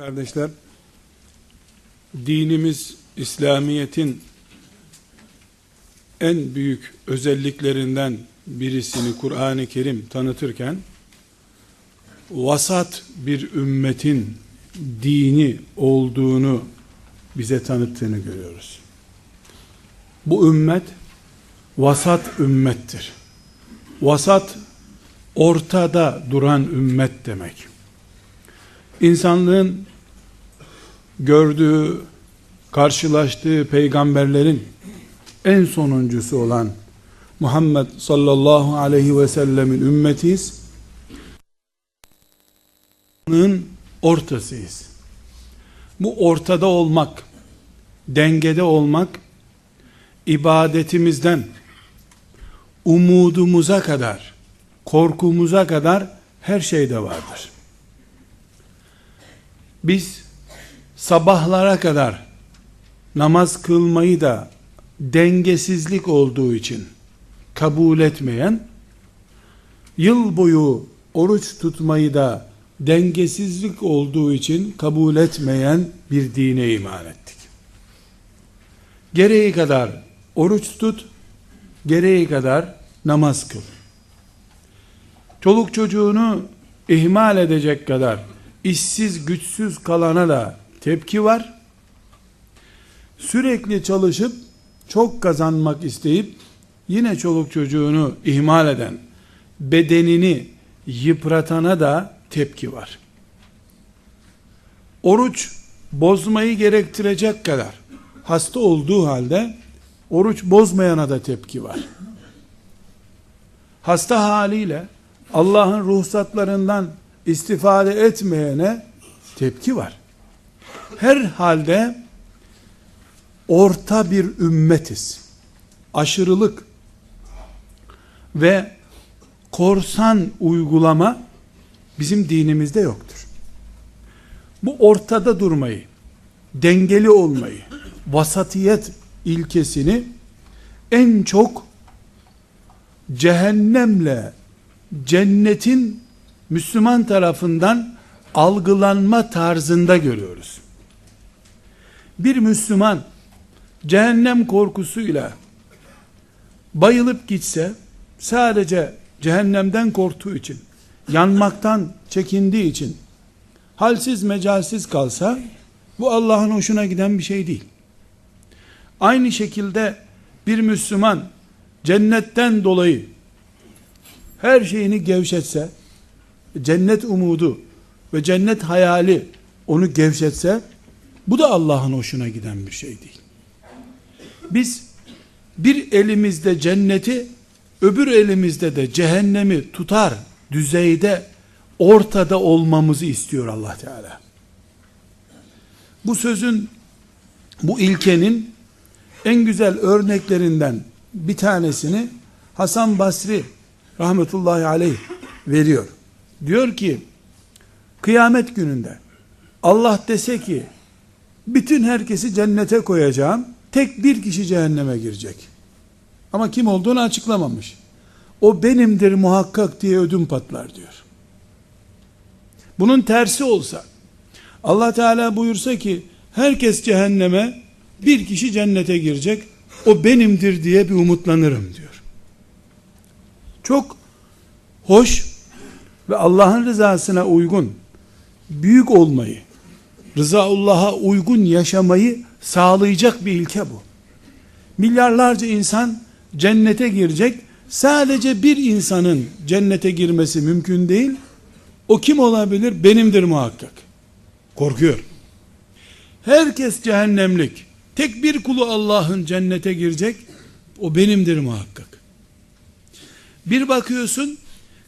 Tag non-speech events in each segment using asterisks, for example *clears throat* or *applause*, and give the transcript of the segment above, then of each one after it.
Kardeşler, dinimiz İslamiyet'in en büyük özelliklerinden birisini Kur'an-ı Kerim tanıtırken vasat bir ümmetin dini olduğunu bize tanıttığını görüyoruz. Bu ümmet vasat ümmettir. Vasat ortada duran ümmet demek. İnsanlığın gördüğü, karşılaştığı peygamberlerin en sonuncusu olan Muhammed sallallahu aleyhi ve sellemin ümmetiyiz. ortasıyız. Bu ortada olmak, dengede olmak, ibadetimizden, umudumuza kadar, korkumuza kadar her şeyde vardır. Biz sabahlara kadar namaz kılmayı da dengesizlik olduğu için kabul etmeyen, yıl boyu oruç tutmayı da dengesizlik olduğu için kabul etmeyen bir dine iman ettik. Gereği kadar oruç tut, gereği kadar namaz kıl. Çoluk çocuğunu ihmal edecek kadar işsiz güçsüz kalana da tepki var. Sürekli çalışıp çok kazanmak isteyip yine çoluk çocuğunu ihmal eden, bedenini yıpratana da tepki var. Oruç bozmayı gerektirecek kadar hasta olduğu halde oruç bozmayana da tepki var. Hasta haliyle Allah'ın ruhsatlarından istifade etmeyene tepki var. Her halde orta bir ümmetiz. Aşırılık ve korsan uygulama bizim dinimizde yoktur. Bu ortada durmayı, dengeli olmayı, vasatiyet ilkesini en çok cehennemle cennetin Müslüman tarafından algılanma tarzında görüyoruz. Bir Müslüman cehennem korkusuyla bayılıp gitse sadece cehennemden korktuğu için yanmaktan çekindiği için halsiz mecalsiz kalsa bu Allah'ın hoşuna giden bir şey değil. Aynı şekilde bir Müslüman cennetten dolayı her şeyini gevşetse cennet umudu ve cennet hayali onu gevşetse bu da Allah'ın hoşuna giden bir şey değil. Biz bir elimizde cenneti öbür elimizde de cehennemi tutar düzeyde ortada olmamızı istiyor Allah Teala. Bu sözün bu ilkenin en güzel örneklerinden bir tanesini Hasan Basri rahmetullahi aleyh veriyor. Diyor ki kıyamet gününde Allah dese ki bütün herkesi cennete koyacağım tek bir kişi cehenneme girecek. Ama kim olduğunu açıklamamış. O benimdir muhakkak diye ödüm patlar diyor. Bunun tersi olsa Allah Teala buyursa ki herkes cehenneme bir kişi cennete girecek o benimdir diye bir umutlanırım diyor. Çok hoş ve Allah'ın rızasına uygun büyük olmayı, rızaullah'a uygun yaşamayı sağlayacak bir ilke bu. Milyarlarca insan cennete girecek. Sadece bir insanın cennete girmesi mümkün değil. O kim olabilir? Benimdir muhakkak. Korkuyor. Herkes cehennemlik. Tek bir kulu Allah'ın cennete girecek. O benimdir muhakkak. Bir bakıyorsun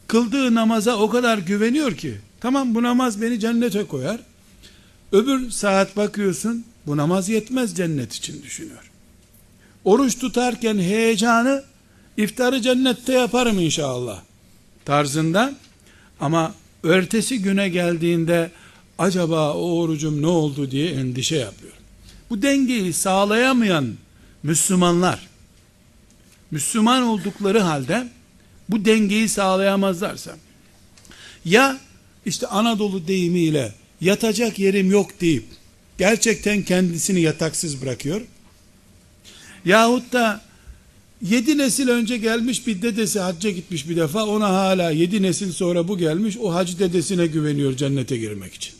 kıldığı namaza o kadar güveniyor ki tamam bu namaz beni cennete koyar. Öbür saat bakıyorsun bu namaz yetmez cennet için düşünüyor. Oruç tutarken heyecanı iftarı cennette yaparım inşallah tarzında ama ertesi güne geldiğinde acaba o orucum ne oldu diye endişe yapıyor. Bu dengeyi sağlayamayan Müslümanlar Müslüman oldukları halde bu dengeyi sağlayamazlarsa ya işte Anadolu deyimiyle yatacak yerim yok deyip gerçekten kendisini yataksız bırakıyor. Yahut da yedi nesil önce gelmiş bir dedesi hacca gitmiş bir defa ona hala yedi nesil sonra bu gelmiş o hac dedesine güveniyor cennete girmek için.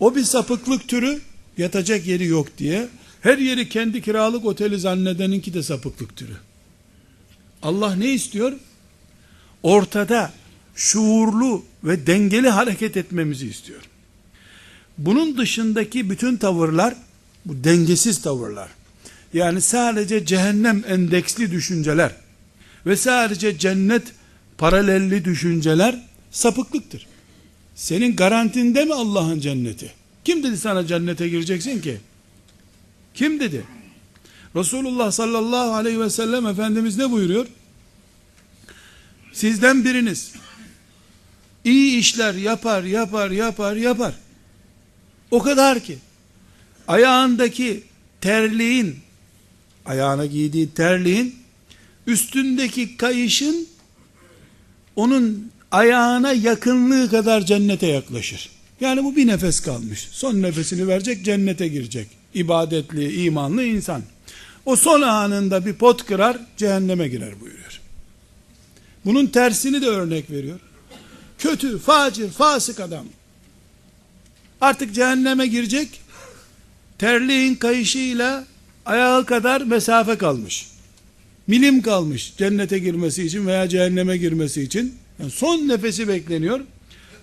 O bir sapıklık türü yatacak yeri yok diye her yeri kendi kiralık oteli zannedeninki de sapıklık türü. Allah ne istiyor? Ortada şuurlu ve dengeli hareket etmemizi istiyor. Bunun dışındaki bütün tavırlar bu dengesiz tavırlar. Yani sadece cehennem endeksli düşünceler ve sadece cennet paralelli düşünceler sapıklıktır. Senin garantinde mi Allah'ın cenneti? Kim dedi sana cennete gireceksin ki? Kim dedi? Resulullah sallallahu aleyhi ve sellem Efendimiz ne buyuruyor? Sizden biriniz iyi işler yapar, yapar, yapar, yapar. O kadar ki ayağındaki terliğin ayağına giydiği terliğin üstündeki kayışın onun ayağına yakınlığı kadar cennete yaklaşır. Yani bu bir nefes kalmış. Son nefesini verecek, cennete girecek. İbadetli, imanlı insan. O son anında bir pot kırar, cehenneme girer buyuruyor. Bunun tersini de örnek veriyor. Kötü, facir, fasık adam. Artık cehenneme girecek. Terliğin kayışıyla ayağı kadar mesafe kalmış. Milim kalmış cennete girmesi için veya cehenneme girmesi için. Yani son nefesi bekleniyor.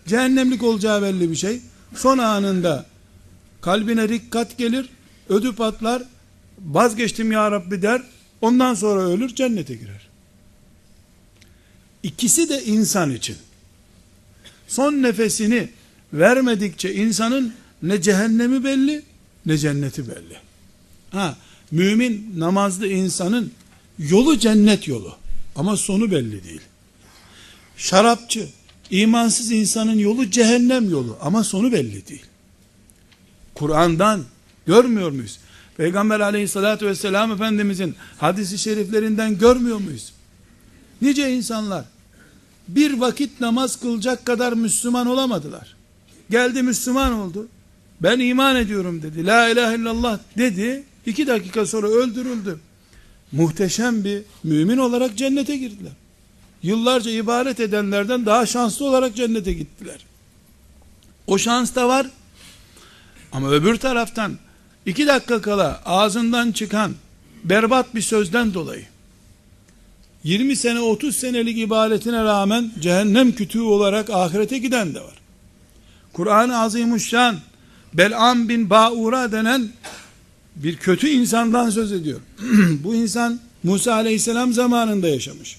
Cehennemlik olacağı belli bir şey. Son anında kalbine rikkat gelir, ödü patlar, vazgeçtim ya Rabbi der, ondan sonra ölür, cennete girer. İkisi de insan için. Son nefesini vermedikçe insanın ne cehennemi belli, ne cenneti belli. Ha, mümin namazlı insanın yolu cennet yolu. Ama sonu belli değil. Şarapçı, imansız insanın yolu cehennem yolu. Ama sonu belli değil. Kur'an'dan görmüyor muyuz? Peygamber aleyhissalatü vesselam Efendimizin hadisi şeriflerinden görmüyor muyuz? Nice insanlar bir vakit namaz kılacak kadar Müslüman olamadılar. Geldi Müslüman oldu. Ben iman ediyorum dedi. La ilahe illallah dedi. İki dakika sonra öldürüldü. Muhteşem bir mümin olarak cennete girdiler. Yıllarca ibadet edenlerden daha şanslı olarak cennete gittiler. O şans da var. Ama öbür taraftan iki dakika kala ağzından çıkan berbat bir sözden dolayı 20 sene 30 senelik ibadetine rağmen cehennem kütüğü olarak ahirete giden de var. Kur'an-ı Azimuşşan Bel'am bin Ba'ura denen bir kötü insandan söz ediyor. *clears throat* Bu insan Musa aleyhisselam zamanında yaşamış.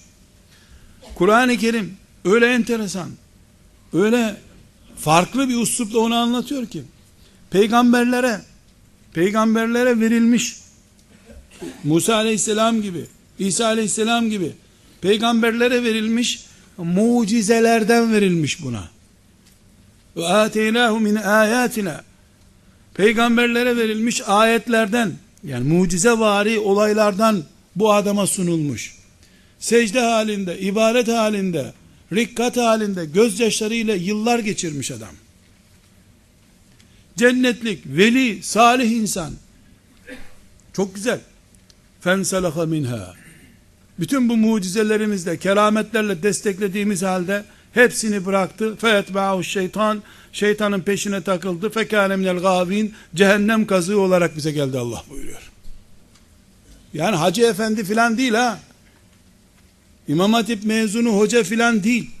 Kur'an-ı Kerim öyle enteresan, öyle farklı bir uslupla onu anlatıyor ki, peygamberlere, peygamberlere verilmiş, Musa aleyhisselam gibi, İsa aleyhisselam gibi, peygamberlere verilmiş, mucizelerden verilmiş buna. Ve ateynahu min ayatina peygamberlere verilmiş ayetlerden yani mucizevari olaylardan bu adama sunulmuş. Secde halinde, ibaret halinde, rikkat halinde, gözyaşlarıyla yıllar geçirmiş adam. Cennetlik, veli, salih insan. Çok güzel. Fensalaha minha. Bütün bu mucizelerimizle, kerametlerle desteklediğimiz halde hepsini bıraktı. Feyetba'u şeytan şeytanın peşine takıldı. Fekâne minel gâvîn cehennem kazığı olarak bize geldi Allah buyuruyor. Yani hacı efendi filan değil ha. İmam Hatip mezunu hoca filan değil.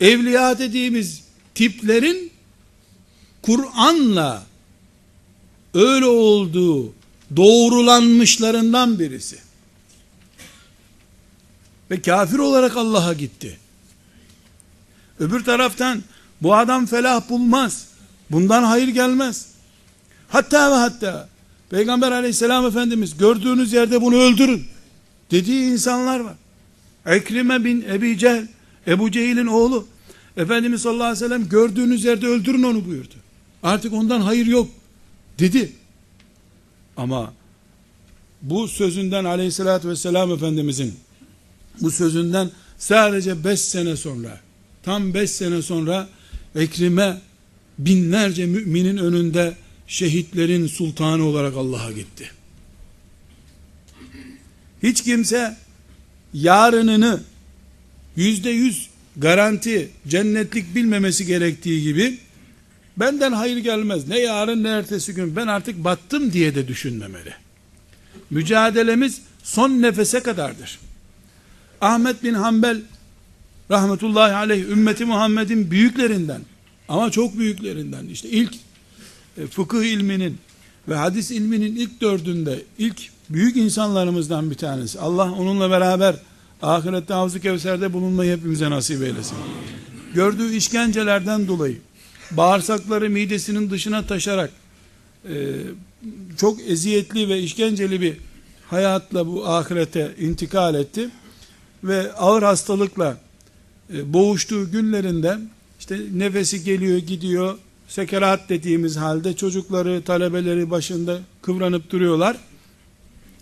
Evliya dediğimiz tiplerin Kur'an'la öyle olduğu doğrulanmışlarından birisi. Ve kafir olarak Allah'a gitti. Öbür taraftan bu adam felah bulmaz. Bundan hayır gelmez. Hatta ve hatta Peygamber aleyhisselam efendimiz gördüğünüz yerde bunu öldürün dediği insanlar var. Ekrime bin Ebi Cehl, Ebu Cehil'in oğlu. Efendimiz sallallahu aleyhi ve sellem gördüğünüz yerde öldürün onu buyurdu. Artık ondan hayır yok dedi. Ama bu sözünden aleyhissalatü vesselam Efendimizin bu sözünden sadece beş sene sonra tam beş sene sonra Ekrime binlerce müminin önünde şehitlerin sultanı olarak Allah'a gitti. Hiç kimse yarınını yüzde yüz garanti cennetlik bilmemesi gerektiği gibi benden hayır gelmez ne yarın ne ertesi gün ben artık battım diye de düşünmemeli. Mücadelemiz son nefese kadardır. Ahmet bin Hanbel rahmetullahi aleyh ümmeti Muhammed'in büyüklerinden ama çok büyüklerinden işte ilk e, fıkıh ilminin ve hadis ilminin ilk dördünde ilk büyük insanlarımızdan bir tanesi. Allah onunla beraber ahirette havzu kevserde bulunmayı hepimize nasip eylesin. Gördüğü işkencelerden dolayı bağırsakları midesinin dışına taşarak e, çok eziyetli ve işkenceli bir hayatla bu ahirete intikal etti. Ve ağır hastalıkla e, boğuştuğu günlerinde işte nefesi geliyor gidiyor. Sekerat dediğimiz halde çocukları talebeleri başında kıvranıp duruyorlar.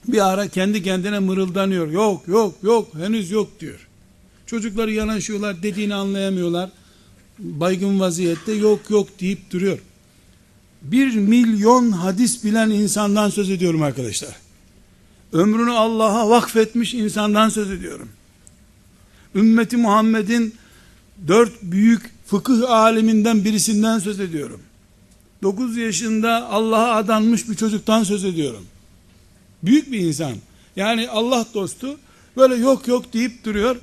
Bir ara kendi kendine mırıldanıyor. Yok yok yok henüz yok diyor. Çocukları yanaşıyorlar dediğini anlayamıyorlar baygın vaziyette yok yok deyip duruyor bir milyon hadis bilen insandan söz ediyorum arkadaşlar ömrünü Allah'a vakfetmiş insandan söz ediyorum ümmeti Muhammed'in dört büyük fıkıh aliminden birisinden söz ediyorum. 9 yaşında Allah'a adanmış bir çocuktan söz ediyorum. Büyük bir insan. Yani Allah dostu böyle yok yok deyip duruyor.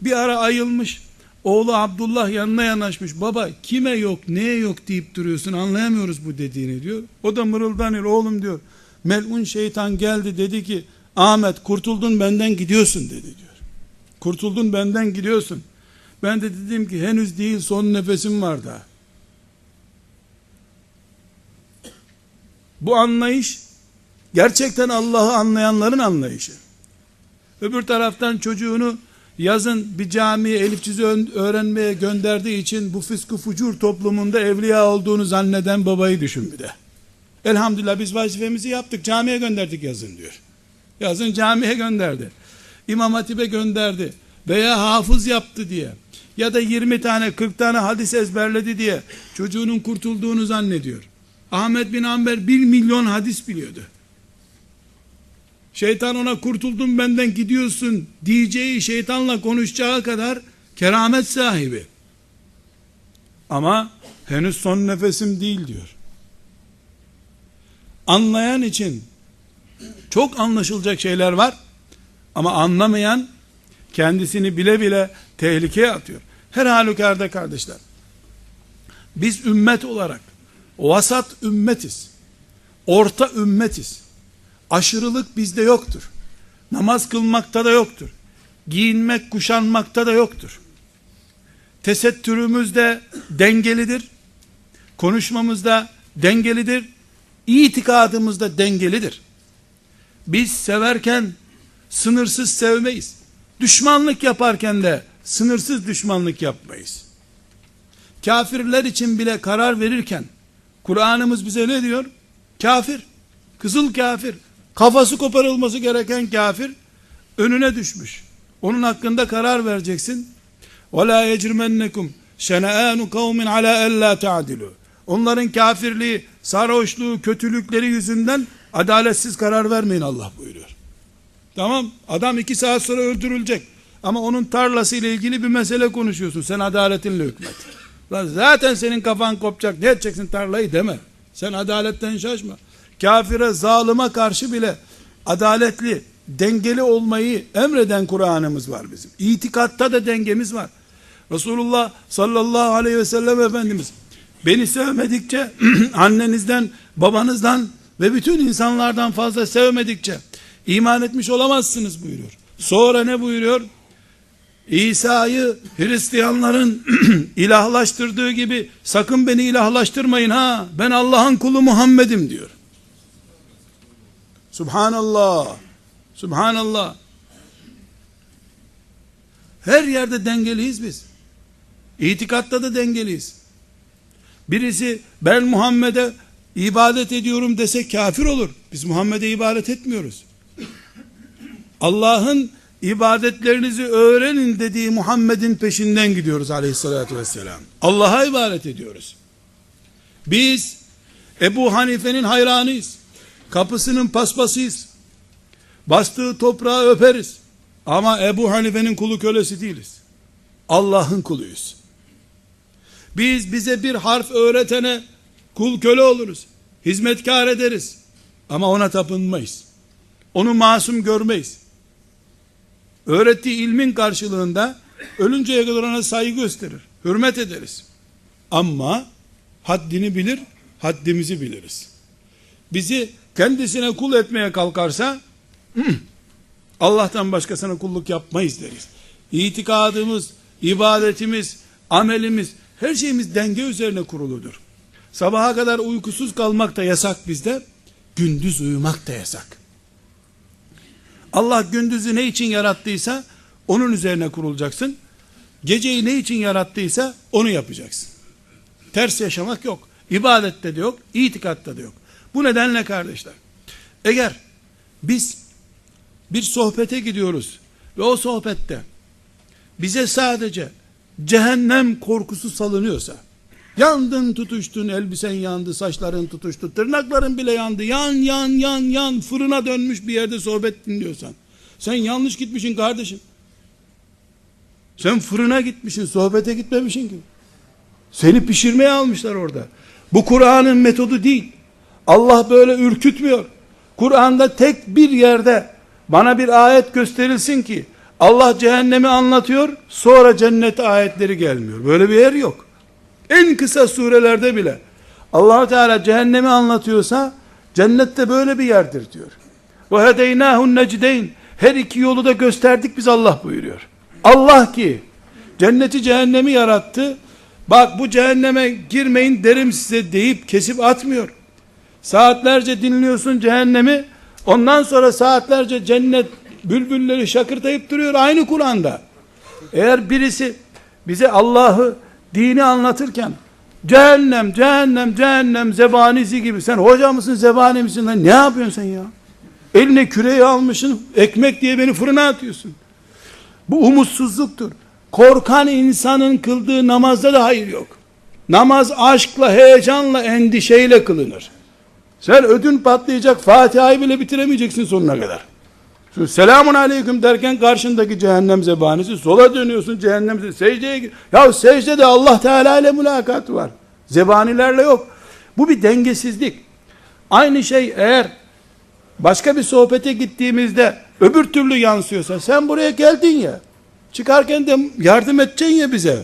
Bir ara ayılmış. Oğlu Abdullah yanına yanaşmış. Baba kime yok neye yok deyip duruyorsun anlayamıyoruz bu dediğini diyor. O da mırıldanıyor oğlum diyor. Melun şeytan geldi dedi ki Ahmet kurtuldun benden gidiyorsun dedi diyor. Kurtuldun benden gidiyorsun. Ben de dedim ki henüz değil son nefesim var da. Bu anlayış gerçekten Allah'ı anlayanların anlayışı. Öbür taraftan çocuğunu yazın bir camiye elif cüzü öğrenmeye gönderdiği için bu fıskı fucur toplumunda evliya olduğunu zanneden babayı düşün bir de. Elhamdülillah biz vazifemizi yaptık camiye gönderdik yazın diyor. Yazın camiye gönderdi. İmam Hatip'e gönderdi veya hafız yaptı diye ya da 20 tane 40 tane hadis ezberledi diye çocuğunun kurtulduğunu zannediyor. Ahmet bin Amber 1 milyon hadis biliyordu. Şeytan ona kurtuldun benden gidiyorsun diyeceği şeytanla konuşacağı kadar keramet sahibi. Ama henüz son nefesim değil diyor. Anlayan için çok anlaşılacak şeyler var ama anlamayan kendisini bile bile tehlikeye atıyor. Her halükarda kardeşler. Biz ümmet olarak vasat ümmetiz. Orta ümmetiz. Aşırılık bizde yoktur. Namaz kılmakta da yoktur. Giyinmek, kuşanmakta da yoktur. Tesettürümüz de dengelidir. Konuşmamız da dengelidir. İtikadımız da dengelidir. Biz severken sınırsız sevmeyiz. Düşmanlık yaparken de sınırsız düşmanlık yapmayız. Kafirler için bile karar verirken Kur'an'ımız bize ne diyor? Kafir, kızıl kafir, kafası koparılması gereken kafir önüne düşmüş. Onun hakkında karar vereceksin. وَلَا يَجْرِمَنَّكُمْ شَنَآنُ قَوْمٍ عَلَى أَلَّا تَعْدِلُوا Onların kafirliği, sarhoşluğu, kötülükleri yüzünden adaletsiz karar vermeyin Allah buyuruyor. Tamam adam iki saat sonra öldürülecek. Ama onun tarlası ile ilgili bir mesele konuşuyorsun. Sen adaletinle hükmet. Lan zaten senin kafan kopacak. Ne edeceksin tarlayı deme. Sen adaletten şaşma. Kafire, zalıma karşı bile adaletli, dengeli olmayı emreden Kur'an'ımız var bizim. İtikatta da dengemiz var. Resulullah sallallahu aleyhi ve sellem Efendimiz beni sevmedikçe *clears throat* annenizden, babanızdan ve bütün insanlardan fazla sevmedikçe iman etmiş olamazsınız buyuruyor. Sonra ne buyuruyor? İsa'yı Hristiyanların *clears throat* ilahlaştırdığı gibi sakın beni ilahlaştırmayın ha. Ben Allah'ın kulu Muhammed'im diyor. Subhanallah. Subhanallah. Her yerde dengeliyiz biz. İtikatta da dengeliyiz. Birisi ben Muhammed'e ibadet ediyorum dese kafir olur. Biz Muhammed'e ibadet etmiyoruz. Allah'ın ibadetlerinizi öğrenin dediği Muhammed'in peşinden gidiyoruz aleyhissalatü vesselam. Allah'a ibadet ediyoruz. Biz Ebu Hanife'nin hayranıyız. Kapısının paspasıyız. Bastığı toprağı öperiz. Ama Ebu Hanife'nin kulu kölesi değiliz. Allah'ın kuluyuz. Biz bize bir harf öğretene kul köle oluruz. Hizmetkar ederiz. Ama ona tapınmayız. Onu masum görmeyiz. Öğrettiği ilmin karşılığında ölünceye kadar ona saygı gösterir. Hürmet ederiz. Ama haddini bilir, haddimizi biliriz. Bizi kendisine kul etmeye kalkarsa Allah'tan başkasına kulluk yapmayız deriz. İtikadımız, ibadetimiz, amelimiz, her şeyimiz denge üzerine kuruludur. Sabaha kadar uykusuz kalmak da yasak bizde, gündüz uyumak da yasak. Allah gündüzü ne için yarattıysa, onun üzerine kurulacaksın. Geceyi ne için yarattıysa, onu yapacaksın. Ters yaşamak yok. İbadette de yok, itikatta da yok. Bu nedenle kardeşler, eğer biz bir sohbete gidiyoruz ve o sohbette bize sadece cehennem korkusu salınıyorsa, yandın tutuştun, elbisen yandı, saçların tutuştu, tırnakların bile yandı, yan yan yan yan, fırına dönmüş bir yerde sohbet dinliyorsan, sen yanlış gitmişsin kardeşim. Sen fırına gitmişsin, sohbete gitmemişsin ki. Seni pişirmeye almışlar orada. Bu Kur'an'ın metodu değil. Allah böyle ürkütmüyor. Kur'an'da tek bir yerde bana bir ayet gösterilsin ki Allah cehennemi anlatıyor sonra cennet ayetleri gelmiyor. Böyle bir yer yok. En kısa surelerde bile allah Teala cehennemi anlatıyorsa cennette böyle bir yerdir diyor. Hedeynâhun necdeyn her iki yolu da gösterdik biz Allah buyuruyor. Allah ki cenneti cehennemi yarattı. Bak bu cehenneme girmeyin derim size deyip kesip atmıyor. Saatlerce dinliyorsun cehennemi. Ondan sonra saatlerce cennet bülbülleri şakırtayıp duruyor aynı Kur'an'da. Eğer birisi bize Allah'ı dini anlatırken cehennem, cehennem, cehennem zebanisi gibi sen hoca mısın zebani misin ne yapıyorsun sen ya? Eline küreği almışsın ekmek diye beni fırına atıyorsun. Bu umutsuzluktur. Korkan insanın kıldığı namazda da hayır yok. Namaz aşkla, heyecanla, endişeyle kılınır. Sen ödün patlayacak Fatiha'yı bile bitiremeyeceksin sonuna kadar. Şu selamun aleyküm derken karşındaki cehennem zebanisi sola dönüyorsun cehennem secdeye. Ya secdede Allah Teala ile mülakat var. Zebanilerle yok. Bu bir dengesizlik. Aynı şey eğer başka bir sohbete gittiğimizde öbür türlü yansıyorsa sen buraya geldin ya çıkarken de yardım edeceksin ya bize.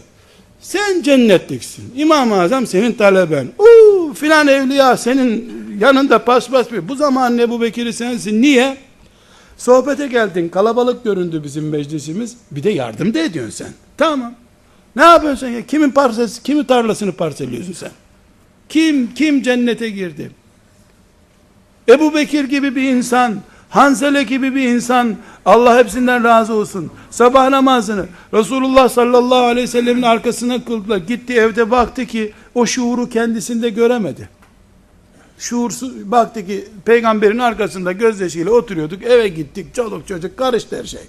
Sen cennetliksin. İmam-ı Azam senin taleben. Uuu filan evliya senin yanında paspas bir. Bu zaman Ebu Bekir'i sensin. Niye? Sohbete geldin. Kalabalık göründü bizim meclisimiz. Bir de yardım da ediyorsun sen. Tamam. Ne yapıyorsun ya? Kimin parsası, kimin tarlasını parseliyorsun sen? Kim, kim cennete girdi? Ebu Bekir gibi bir insan, Hansele gibi bir insan, Allah hepsinden razı olsun. Sabah namazını Resulullah sallallahu aleyhi ve sellemin arkasına kıldılar. Gitti evde baktı ki o şuuru kendisinde göremedi. Şuursuz baktı ki peygamberin arkasında gözyaşıyla oturuyorduk. Eve gittik. Çoluk çocuk karıştı her şey.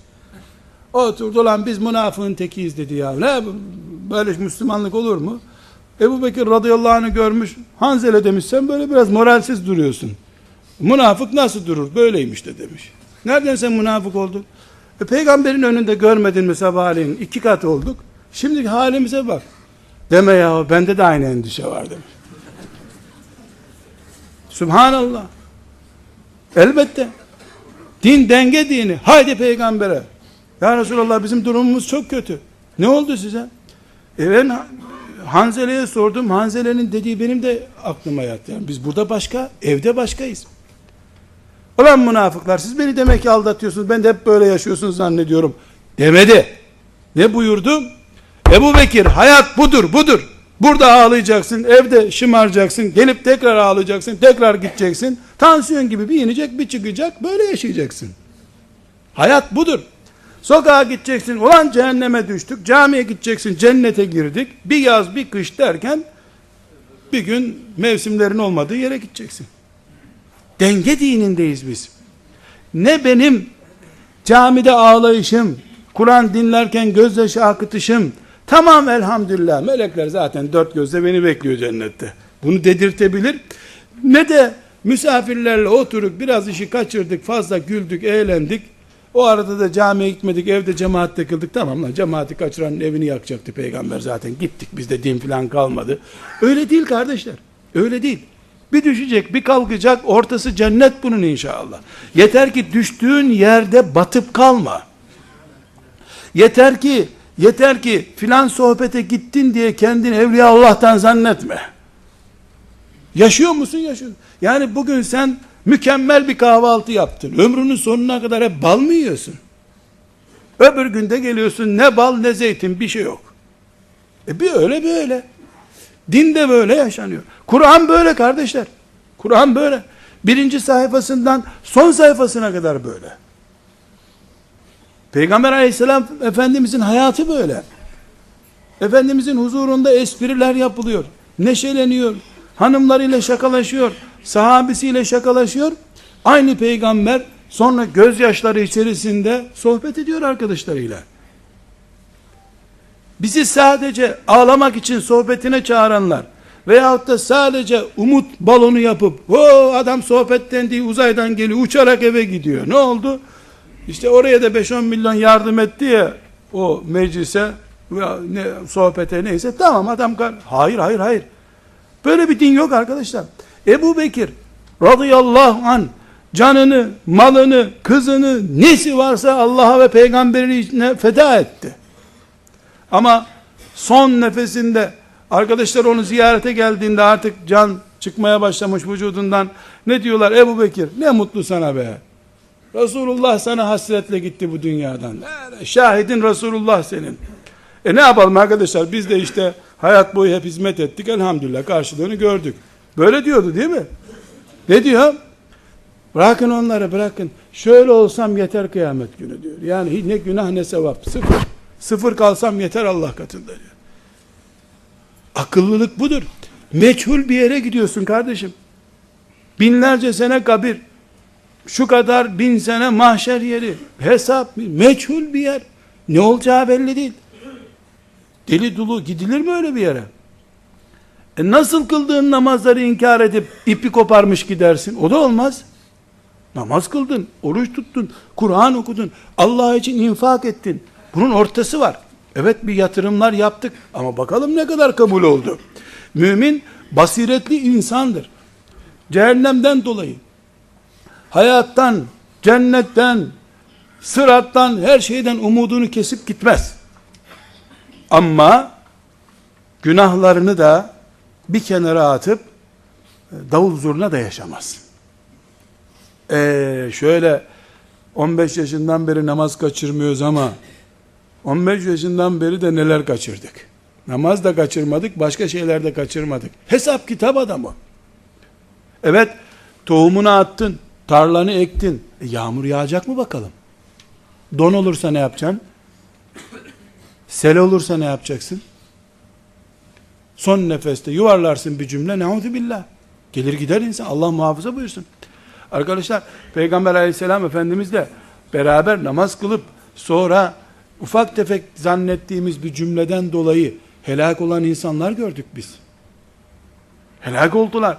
Oturdu lan biz münafığın tekiyiz dedi ya. Ne böyle Müslümanlık olur mu? Ebu Bekir radıyallahu anh'ı görmüş. Hanzele demiş sen böyle biraz moralsiz duruyorsun. Münafık nasıl durur? Böyleymiş de demiş. Nereden sen münafık oldun? E, peygamberin önünde görmedin mi sabahleyin? iki kat olduk. Şimdi halimize bak. Deme ya bende de aynı endişe var demiş. Subhanallah. Elbette. Din denge dini. Haydi peygambere. Ya Resulallah bizim durumumuz çok kötü. Ne oldu size? E ben Hanzele'ye sordum. Hanzele'nin dediği benim de aklıma yattı. Yani biz burada başka, evde başkayız. Ulan münafıklar siz beni demek ki aldatıyorsunuz. Ben de hep böyle yaşıyorsunuz zannediyorum. Demedi. Ne buyurdu? Ebu Bekir hayat budur budur. Burada ağlayacaksın, evde şımaracaksın, gelip tekrar ağlayacaksın, tekrar gideceksin. Tansiyon gibi bir inecek, bir çıkacak, böyle yaşayacaksın. Hayat budur. Sokağa gideceksin, ulan cehenneme düştük, camiye gideceksin, cennete girdik. Bir yaz, bir kış derken, bir gün mevsimlerin olmadığı yere gideceksin. Denge dinindeyiz biz. Ne benim camide ağlayışım, Kur'an dinlerken gözyaşı akıtışım, tamam elhamdülillah, melekler zaten dört gözle beni bekliyor cennette. Bunu dedirtebilir. Ne de misafirlerle oturup biraz işi kaçırdık, fazla güldük, eğlendik. O arada da camiye gitmedik, evde cemaatte kıldık. Tamam lan cemaati kaçıranın evini yakacaktı peygamber zaten. Gittik bizde din falan kalmadı. Öyle değil kardeşler. Öyle değil. Bir düşecek, bir kalkacak, ortası cennet bunun inşallah. Yeter ki düştüğün yerde batıp kalma. Yeter ki, yeter ki filan sohbete gittin diye kendini evliya Allah'tan zannetme. Yaşıyor musun? Yaşıyorsun. Yani bugün sen mükemmel bir kahvaltı yaptın. Ömrünün sonuna kadar hep bal mı yiyorsun? Öbür günde geliyorsun ne bal ne zeytin bir şey yok. E bir öyle bir öyle. Din de böyle yaşanıyor. Kur'an böyle kardeşler. Kur'an böyle. Birinci sayfasından son sayfasına kadar böyle. Peygamber aleyhisselam Efendimizin hayatı böyle. Efendimizin huzurunda espriler yapılıyor. Neşeleniyor. Hanımlarıyla şakalaşıyor. Sahabisiyle şakalaşıyor. Aynı peygamber sonra gözyaşları içerisinde sohbet ediyor arkadaşlarıyla. Bizi sadece ağlamak için sohbetine çağıranlar veyahut da sadece umut balonu yapıp o adam sohbetten değil uzaydan geliyor uçarak eve gidiyor. Ne oldu? İşte oraya da 5-10 milyon yardım etti ya o meclise ne, sohbete neyse. Tamam adam hayır hayır hayır. Böyle bir din yok arkadaşlar. Ebu Bekir radıyallahu an canını, malını, kızını, nesi varsa Allah'a ve peygamberine feda etti. Ama son nefesinde arkadaşlar onu ziyarete geldiğinde artık can çıkmaya başlamış vücudundan. Ne diyorlar? Ebu Bekir ne mutlu sana be. Resulullah sana hasretle gitti bu dünyadan. Şahidin Resulullah senin. E ne yapalım arkadaşlar biz de işte hayat boyu hep hizmet ettik elhamdülillah karşılığını gördük. Böyle diyordu değil mi? Ne diyor? Bırakın onları bırakın. Şöyle olsam yeter kıyamet günü diyor. Yani ne günah ne sevap. Sıfır. Sıfır kalsam yeter Allah katında diyor. Akıllılık budur. Meçhul bir yere gidiyorsun kardeşim. Binlerce sene kabir. Şu kadar bin sene mahşer yeri. Hesap. Meçhul bir yer. Ne olacağı belli değil. Deli dolu gidilir mi öyle bir yere? E nasıl kıldığın namazları inkar edip ipi koparmış gidersin? O da olmaz. Namaz kıldın, oruç tuttun, Kur'an okudun, Allah için infak ettin. Bunun ortası var. Evet bir yatırımlar yaptık ama bakalım ne kadar kabul oldu. Mümin basiretli insandır. Cehennemden dolayı, hayattan, cennetten, sırattan, her şeyden umudunu kesip gitmez. Ama günahlarını da bir kenara atıp davul zurna da yaşamaz. Ee, şöyle 15 yaşından beri namaz kaçırmıyoruz ama 15 yaşından beri de neler kaçırdık. Namaz da kaçırmadık, başka şeyler de kaçırmadık. Hesap kitap adamı. Evet, tohumunu attın, tarlanı ektin. E, yağmur yağacak mı bakalım? Don olursa ne yapacaksın? Sel olursa ne yapacaksın? Son nefeste yuvarlarsın bir cümle, ne'udhu billah. Gelir gider insan, Allah muhafaza buyursun. Arkadaşlar, Peygamber aleyhisselam efendimizle beraber namaz kılıp, sonra ufak tefek zannettiğimiz bir cümleden dolayı helak olan insanlar gördük biz. Helak oldular.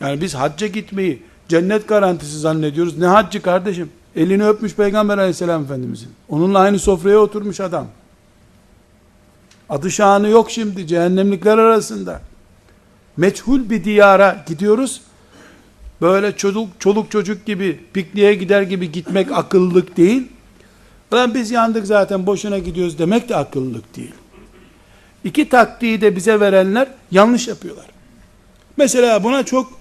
Yani biz hacca gitmeyi cennet garantisi zannediyoruz. Ne haccı kardeşim? Elini öpmüş Peygamber aleyhisselam efendimizin. Onunla aynı sofraya oturmuş adam. Adı şanı yok şimdi cehennemlikler arasında. Meçhul bir diyara gidiyoruz. Böyle çocuk, çoluk çocuk gibi pikniğe gider gibi gitmek akıllılık değil. Lan biz yandık zaten boşuna gidiyoruz demek de akıllılık değil. İki taktiği de bize verenler yanlış yapıyorlar. Mesela buna çok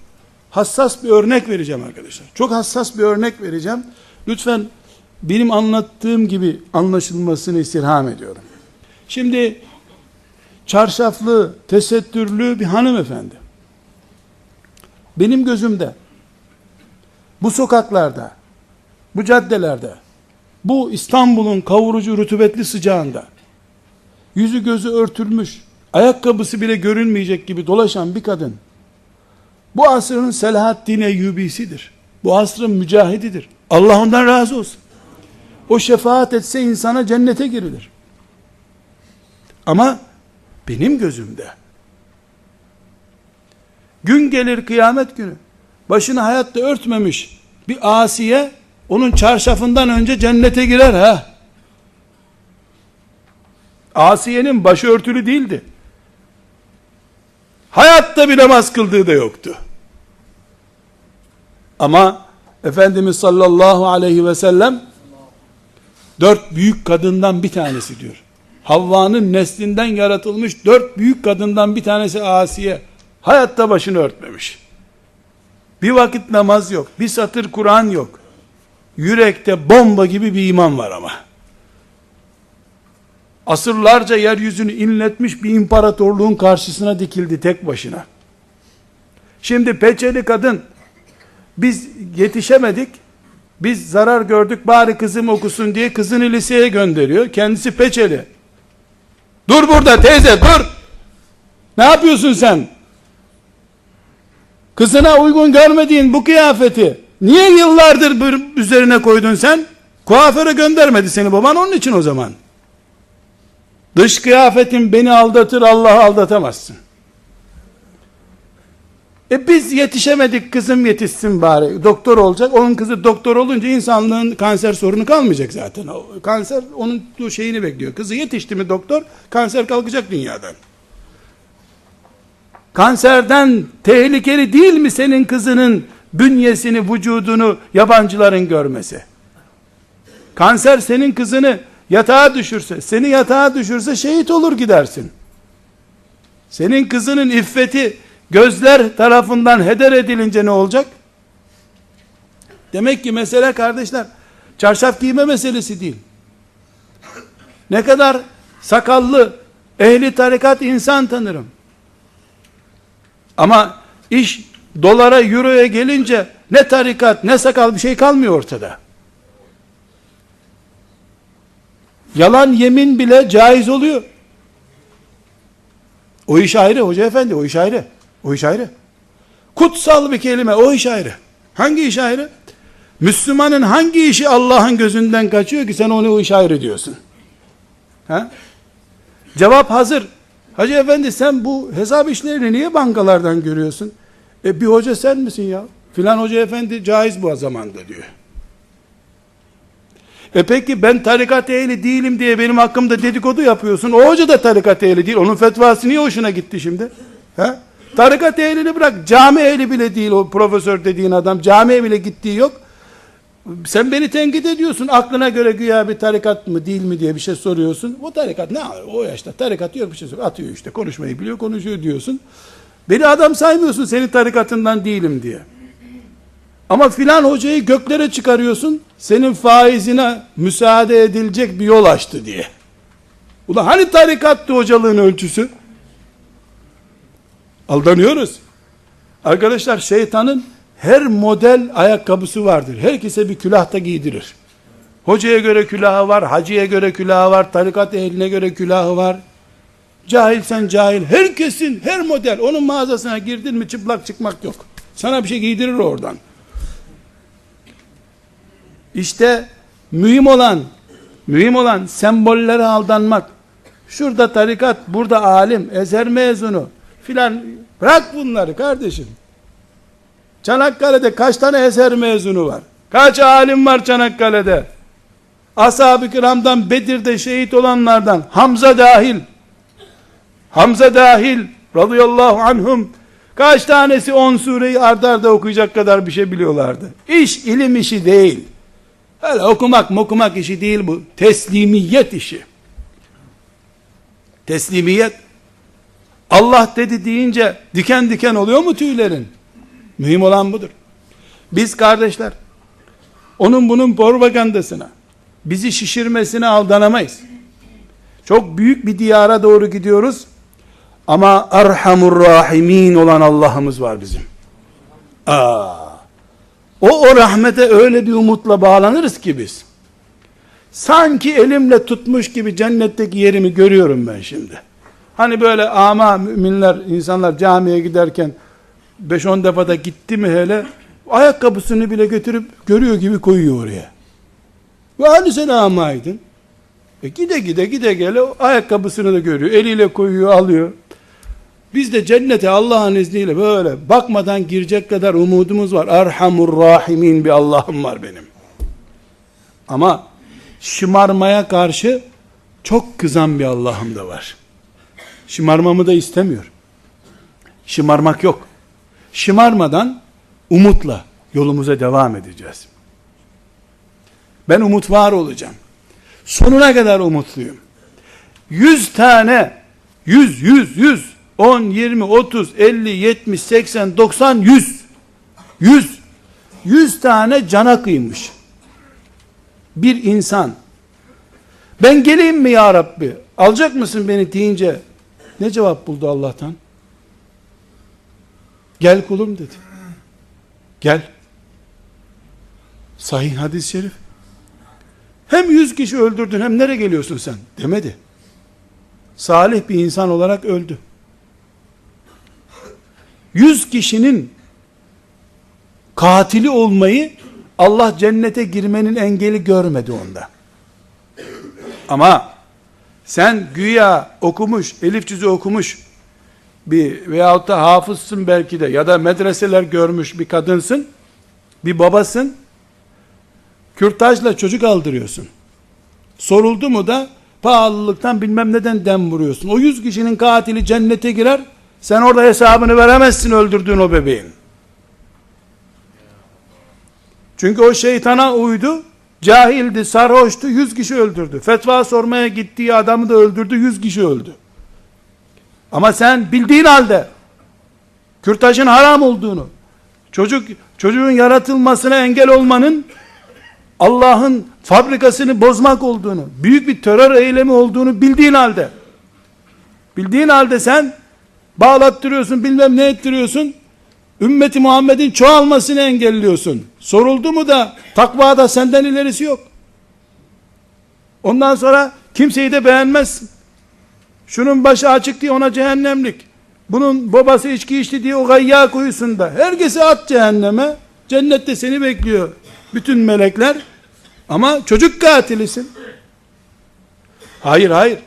hassas bir örnek vereceğim arkadaşlar. Çok hassas bir örnek vereceğim. Lütfen benim anlattığım gibi anlaşılmasını istirham ediyorum. Şimdi çarşaflı, tesettürlü bir hanımefendi. Benim gözümde bu sokaklarda, bu caddelerde, bu İstanbul'un kavurucu rutubetli sıcağında yüzü gözü örtülmüş, ayakkabısı bile görünmeyecek gibi dolaşan bir kadın bu asrın Selahaddin Eyyubisidir. Bu asrın mücahididir. Allah ondan razı olsun. o şefaat etse insana cennete girilir. Ama benim gözümde gün gelir kıyamet günü başını hayatta örtmemiş bir asiye onun çarşafından önce cennete girer ha. Asiye'nin başı örtülü değildi. Hayatta bir namaz kıldığı da yoktu. Ama Efendimiz sallallahu aleyhi ve sellem dört büyük kadından bir tanesi diyor. Havva'nın neslinden yaratılmış dört büyük kadından bir tanesi Asiye. Hayatta başını örtmemiş. Bir vakit namaz yok. Bir satır Kur'an yok. Yürekte bomba gibi bir iman var ama. Asırlarca yeryüzünü inletmiş bir imparatorluğun karşısına dikildi tek başına. Şimdi peçeli kadın biz yetişemedik, biz zarar gördük bari kızım okusun diye kızını liseye gönderiyor. Kendisi peçeli. Dur burada teyze dur. Ne yapıyorsun sen? Kızına uygun görmediğin bu kıyafeti niye yıllardır üzerine koydun sen? Kuaföre göndermedi seni baban onun için o zaman. Dış kıyafetin beni aldatır Allah'ı aldatamazsın. E biz yetişemedik kızım yetişsin bari. Doktor olacak. Onun kızı doktor olunca insanlığın kanser sorunu kalmayacak zaten. O, kanser onun şeyini bekliyor. Kızı yetişti mi doktor kanser kalkacak dünyadan. Kanserden tehlikeli değil mi senin kızının bünyesini, vücudunu yabancıların görmesi? Kanser senin kızını yatağa düşürse, seni yatağa düşürse şehit olur gidersin. Senin kızının iffeti gözler tarafından heder edilince ne olacak? Demek ki mesele kardeşler, çarşaf giyme meselesi değil. Ne kadar sakallı, ehli tarikat insan tanırım. Ama iş dolara, euroya gelince ne tarikat, ne sakal bir şey kalmıyor ortada. Yalan yemin bile caiz oluyor. O iş ayrı hoca efendi, o iş ayrı. O iş ayrı. Kutsal bir kelime, o iş ayrı. Hangi iş ayrı? Müslümanın hangi işi Allah'ın gözünden kaçıyor ki sen onu o iş ayrı diyorsun? Ha? Cevap hazır. Hacı efendi sen bu hesap işlerini niye bankalardan görüyorsun? E bir hoca sen misin ya? Filan hoca efendi caiz bu zamanda diyor. E peki ben tarikat ehli değilim diye benim hakkımda dedikodu yapıyorsun. O hoca da tarikat ehli değil. Onun fetvası niye hoşuna gitti şimdi? He? Tarikat ehlini bırak. Cami ehli bile değil o profesör dediğin adam. Camiye bile gittiği yok. Sen beni tenkit ediyorsun. Aklına göre güya bir tarikat mı değil mi diye bir şey soruyorsun. O tarikat ne? O yaşta tarikat yok bir şey soruyor. Atıyor işte. Konuşmayı biliyor konuşuyor diyorsun. Beni adam saymıyorsun senin tarikatından değilim diye. Ama filan hocayı göklere çıkarıyorsun, senin faizine müsaade edilecek bir yol açtı diye. Ulan hani tarikattı hocalığın ölçüsü? Aldanıyoruz. Arkadaşlar şeytanın her model ayakkabısı vardır. Herkese bir külah da giydirir. Hocaya göre külahı var, hacıya göre külahı var, tarikat ehline göre külahı var. Cahil sen cahil. Herkesin, her model. Onun mağazasına girdin mi çıplak çıkmak yok. Sana bir şey giydirir oradan. İşte mühim olan, mühim olan sembollere aldanmak. Şurada tarikat, burada alim, ezer mezunu filan. Bırak bunları kardeşim. Çanakkale'de kaç tane eser mezunu var? Kaç alim var Çanakkale'de? Ashab-ı kiramdan Bedir'de şehit olanlardan Hamza dahil Hamza dahil radıyallahu anhum kaç tanesi on sureyi ardarda okuyacak kadar bir şey biliyorlardı. İş ilim işi değil. Öyle okumak okumak işi değil bu. Teslimiyet işi. Teslimiyet. Allah dedi deyince diken diken oluyor mu tüylerin? Mühim olan budur. Biz kardeşler, onun bunun propagandasına, bizi şişirmesine aldanamayız. Çok büyük bir diyara doğru gidiyoruz. Ama Erhamur Rahimin olan Allah'ımız var bizim. Aa, o, o rahmete öyle bir umutla bağlanırız ki biz. Sanki elimle tutmuş gibi cennetteki yerimi görüyorum ben şimdi. Hani böyle ama müminler, insanlar camiye giderken 5-10 defada gitti mi hele ayakkabısını bile götürüp görüyor gibi koyuyor oraya. Ve hani sen amaydın? E gide gide gide gele ayakkabısını da görüyor. Eliyle koyuyor alıyor. Biz de cennete Allah'ın izniyle böyle bakmadan girecek kadar umudumuz var. Erhamur Rahimin bir Allah'ım var benim. Ama şımarmaya karşı çok kızan bir Allah'ım da var. Şımarmamı da istemiyor. Şımarmak yok. Şımarmadan umutla yolumuza devam edeceğiz. Ben umut var olacağım. Sonuna kadar umutluyum. Yüz tane, yüz, yüz, yüz, on, yirmi, otuz, elli, yetmiş, seksen, doksan, yüz, yüz, yüz tane cana kıymış. Bir insan, ben geleyim mi ya Rabbi, alacak mısın beni deyince, ne cevap buldu Allah'tan? Gel kulum dedi. Gel. Sahih hadis-i şerif. Hem yüz kişi öldürdün hem nereye geliyorsun sen? Demedi. Salih bir insan olarak öldü. Yüz kişinin katili olmayı Allah cennete girmenin engeli görmedi onda. Ama sen güya okumuş, elif cüzü okumuş bir veyahut da hafızsın belki de ya da medreseler görmüş bir kadınsın, bir babasın, kürtajla çocuk aldırıyorsun. Soruldu mu da pahalılıktan bilmem neden dem vuruyorsun. O yüz kişinin katili cennete girer, sen orada hesabını veremezsin öldürdüğün o bebeğin. Çünkü o şeytana uydu, cahildi, sarhoştu, yüz kişi öldürdü. Fetva sormaya gittiği adamı da öldürdü, yüz kişi öldü. Ama sen bildiğin halde, kürtajın haram olduğunu, çocuk çocuğun yaratılmasına engel olmanın Allah'ın fabrikasını bozmak olduğunu, büyük bir terör eylemi olduğunu bildiğin halde, bildiğin halde sen bağlattırıyorsun, bilmem ne ettiriyorsun, ümmeti Muhammed'in çoğalmasını engelliyorsun. Soruldu mu da takvada senden ilerisi yok. Ondan sonra kimseyi de beğenmezsin. Şunun başı açık diye ona cehennemlik. Bunun babası içki içti diye o gayya kuyusunda. Herkesi at cehenneme. Cennette seni bekliyor. Bütün melekler. Ama çocuk katilisin. Hayır hayır.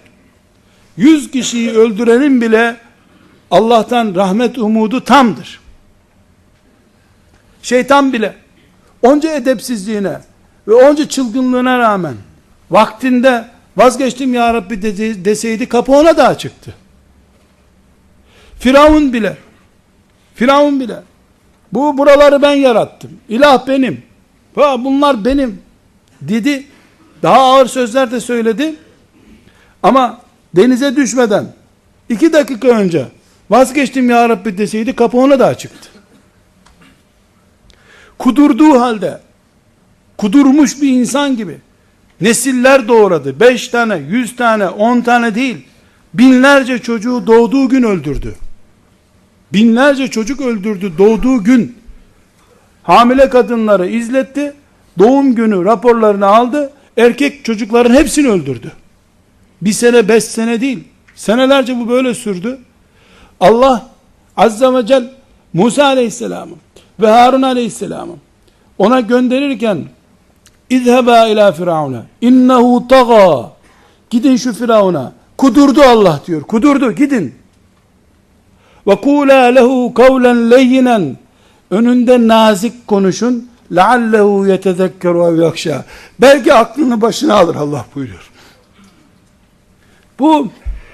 Yüz kişiyi öldürenin bile Allah'tan rahmet umudu tamdır. Şeytan bile onca edepsizliğine ve onca çılgınlığına rağmen vaktinde vazgeçtim ya Rabbi deseydi kapı ona da açıktı. Firavun bile Firavun bile bu buraları ben yarattım. İlah benim. Ha, bunlar benim dedi. Daha ağır sözler de söyledi. Ama denize düşmeden iki dakika önce vazgeçtim ya Rabbi deseydi kapı ona da açıktı. Kudurduğu halde kudurmuş bir insan gibi nesiller doğradı. Beş tane, yüz tane, on tane değil. Binlerce çocuğu doğduğu gün öldürdü. Binlerce çocuk öldürdü doğduğu gün. Hamile kadınları izletti. Doğum günü raporlarını aldı. Erkek çocukların hepsini öldürdü. Bir sene, beş sene değil. Senelerce bu böyle sürdü. Allah Azze ve Celle Musa Aleyhisselam'ı ve Harun Aleyhisselam'ı ona gönderirken İzheba ila firavuna innehu taga gidin şu firavuna kudurdu Allah diyor. Kudurdu gidin. Ve kula lehu kavlen leyyinen önünde nazik konuşun leallehu yetezekkeru ev yakşa belki aklını başına alır Allah buyuruyor. Bu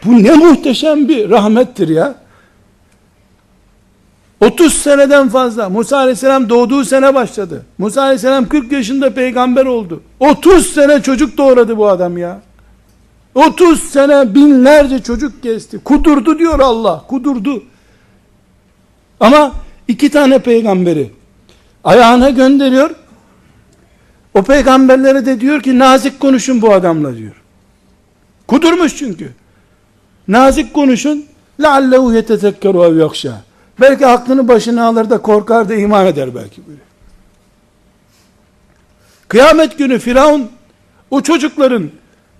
bu ne muhteşem bir rahmettir ya 30 seneden fazla Musa aleyhisselam doğduğu sene başladı. Musa aleyhisselam 40 yaşında peygamber oldu. 30 sene çocuk doğradı bu adam ya. 30 sene binlerce çocuk kesti. Kudurdu diyor Allah. Kudurdu. Ama iki tane peygamberi ayağına gönderiyor. O peygamberlere de diyor ki nazik konuşun bu adamla diyor. Kudurmuş çünkü. Nazik konuşun. لَعَلَّهُ يَتَذَكَّرُ اَوْ يَخْشَى Belki aklını başına alır da korkar da iman eder belki böyle. Kıyamet günü Firavun o çocukların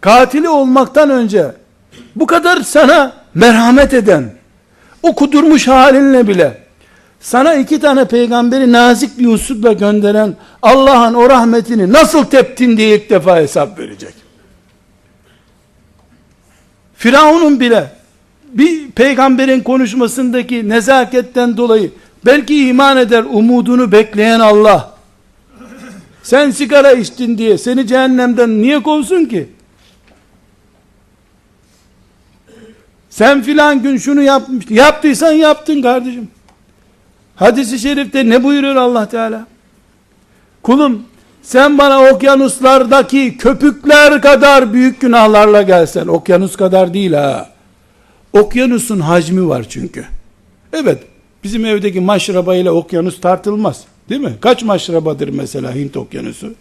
katili olmaktan önce bu kadar sana merhamet eden o kudurmuş halinle bile sana iki tane peygamberi nazik bir usulla gönderen Allah'ın o rahmetini nasıl teptin diye ilk defa hesap verecek. Firavun'un bile bir peygamberin konuşmasındaki nezaketten dolayı belki iman eder umudunu bekleyen Allah sen sigara içtin diye seni cehennemden niye kovsun ki? Sen filan gün şunu yapmış, yaptıysan yaptın kardeşim. Hadis-i şerifte ne buyuruyor Allah Teala? Kulum sen bana okyanuslardaki köpükler kadar büyük günahlarla gelsen, okyanus kadar değil ha. Okyanusun hacmi var çünkü. Evet, bizim evdeki maşraba ile okyanus tartılmaz. Değil mi? Kaç maşrabadır mesela Hint okyanusu?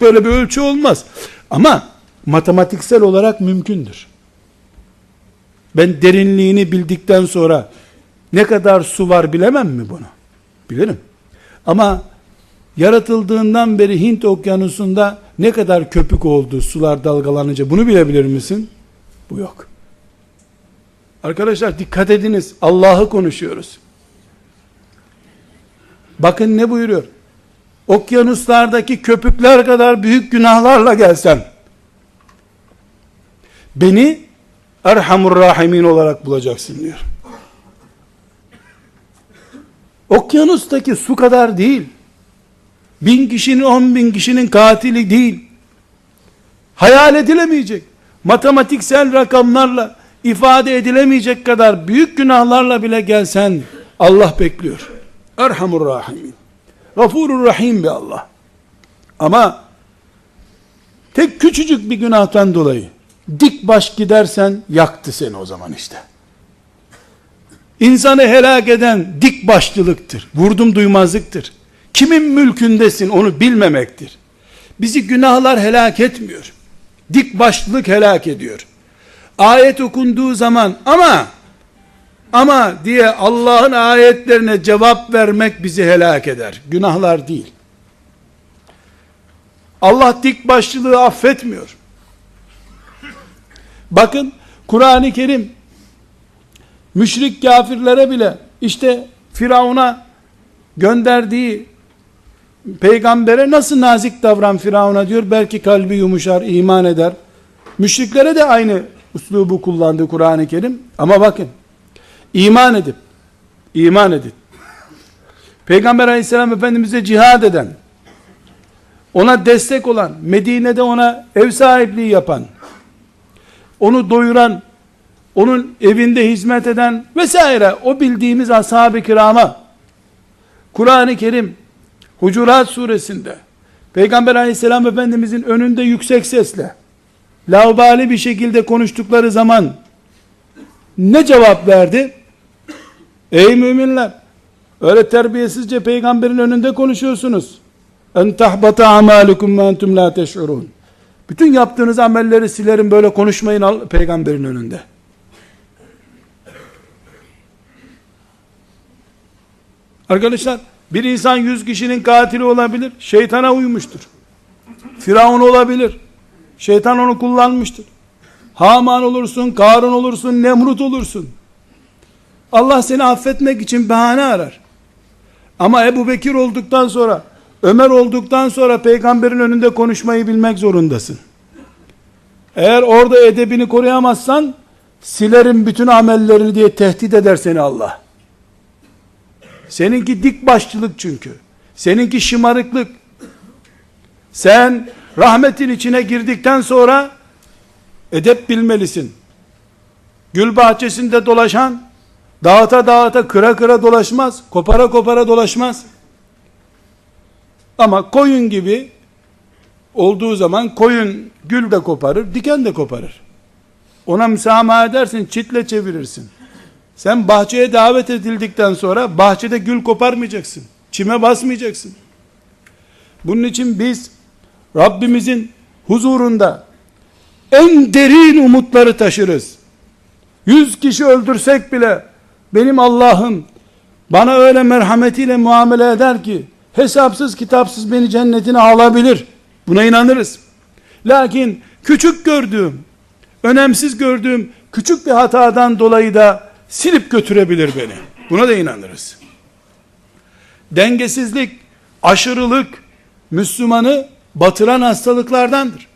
Böyle bir ölçü olmaz. Ama matematiksel olarak mümkündür. Ben derinliğini bildikten sonra ne kadar su var bilemem mi bunu? Bilirim. Ama yaratıldığından beri Hint okyanusunda ne kadar köpük oldu sular dalgalanınca bunu bilebilir misin? Bu yok. Arkadaşlar dikkat ediniz. Allah'ı konuşuyoruz. Bakın ne buyuruyor? Okyanuslardaki köpükler kadar büyük günahlarla gelsen beni Erhamur Rahimin olarak bulacaksın diyor. Okyanustaki su kadar değil. Bin kişinin on bin kişinin katili değil. Hayal edilemeyecek. Matematiksel rakamlarla ifade edilemeyecek kadar büyük günahlarla bile gelsen Allah bekliyor. Erhamur Rahimin. Gafurur Rahim bir Allah. Ama tek küçücük bir günahtan dolayı dik baş gidersen yaktı seni o zaman işte. İnsanı helak eden dik başlılıktır. Vurdum duymazlıktır. Kimin mülkündesin onu bilmemektir. Bizi günahlar helak etmiyor. Dik başlılık helak ediyor. Ayet okunduğu zaman ama ama diye Allah'ın ayetlerine cevap vermek bizi helak eder. Günahlar değil. Allah dik başlılığı affetmiyor. Bakın Kur'an-ı Kerim müşrik kafirlere bile işte Firavun'a gönderdiği peygambere nasıl nazik davran Firavun'a diyor. Belki kalbi yumuşar, iman eder. Müşriklere de aynı uslubu kullandı Kur'an-ı Kerim. Ama bakın iman edip iman edip Peygamber aleyhisselam efendimize cihad eden ona destek olan Medine'de ona ev sahipliği yapan onu doyuran onun evinde hizmet eden vesaire o bildiğimiz ashab-ı kirama Kur'an-ı Kerim Hucurat suresinde Peygamber aleyhisselam efendimizin önünde yüksek sesle laubali bir şekilde konuştukları zaman ne cevap verdi? Ey müminler öyle terbiyesizce peygamberin önünde konuşuyorsunuz. En tahbata amalukum ve entum la teş'urun. Bütün yaptığınız amelleri silerim böyle konuşmayın peygamberin önünde. Arkadaşlar bir insan yüz kişinin katili olabilir. Şeytana uymuştur. Firavun olabilir. Şeytan onu kullanmıştır. Haman olursun, Karun olursun, Nemrut olursun. Allah seni affetmek için bahane arar. Ama Ebu Bekir olduktan sonra, Ömer olduktan sonra peygamberin önünde konuşmayı bilmek zorundasın. Eğer orada edebini koruyamazsan, silerim bütün amellerini diye tehdit eder seni Allah. Seninki dik başlılık çünkü. Seninki şımarıklık. Sen rahmetin içine girdikten sonra edep bilmelisin. Gül bahçesinde dolaşan dağıta dağıta kıra kıra dolaşmaz. Kopara kopara dolaşmaz. Ama koyun gibi olduğu zaman koyun gül de koparır, diken de koparır. Ona müsamaha edersin, çitle çevirirsin. Sen bahçeye davet edildikten sonra bahçede gül koparmayacaksın. Çime basmayacaksın. Bunun için biz Rabbimizin huzurunda en derin umutları taşırız. Yüz kişi öldürsek bile benim Allah'ım bana öyle merhametiyle muamele eder ki hesapsız kitapsız beni cennetine alabilir. Buna inanırız. Lakin küçük gördüğüm, önemsiz gördüğüm küçük bir hatadan dolayı da silip götürebilir beni. Buna da inanırız. dengesizlik, aşırılık Müslümanı batıran hastalıklardandır.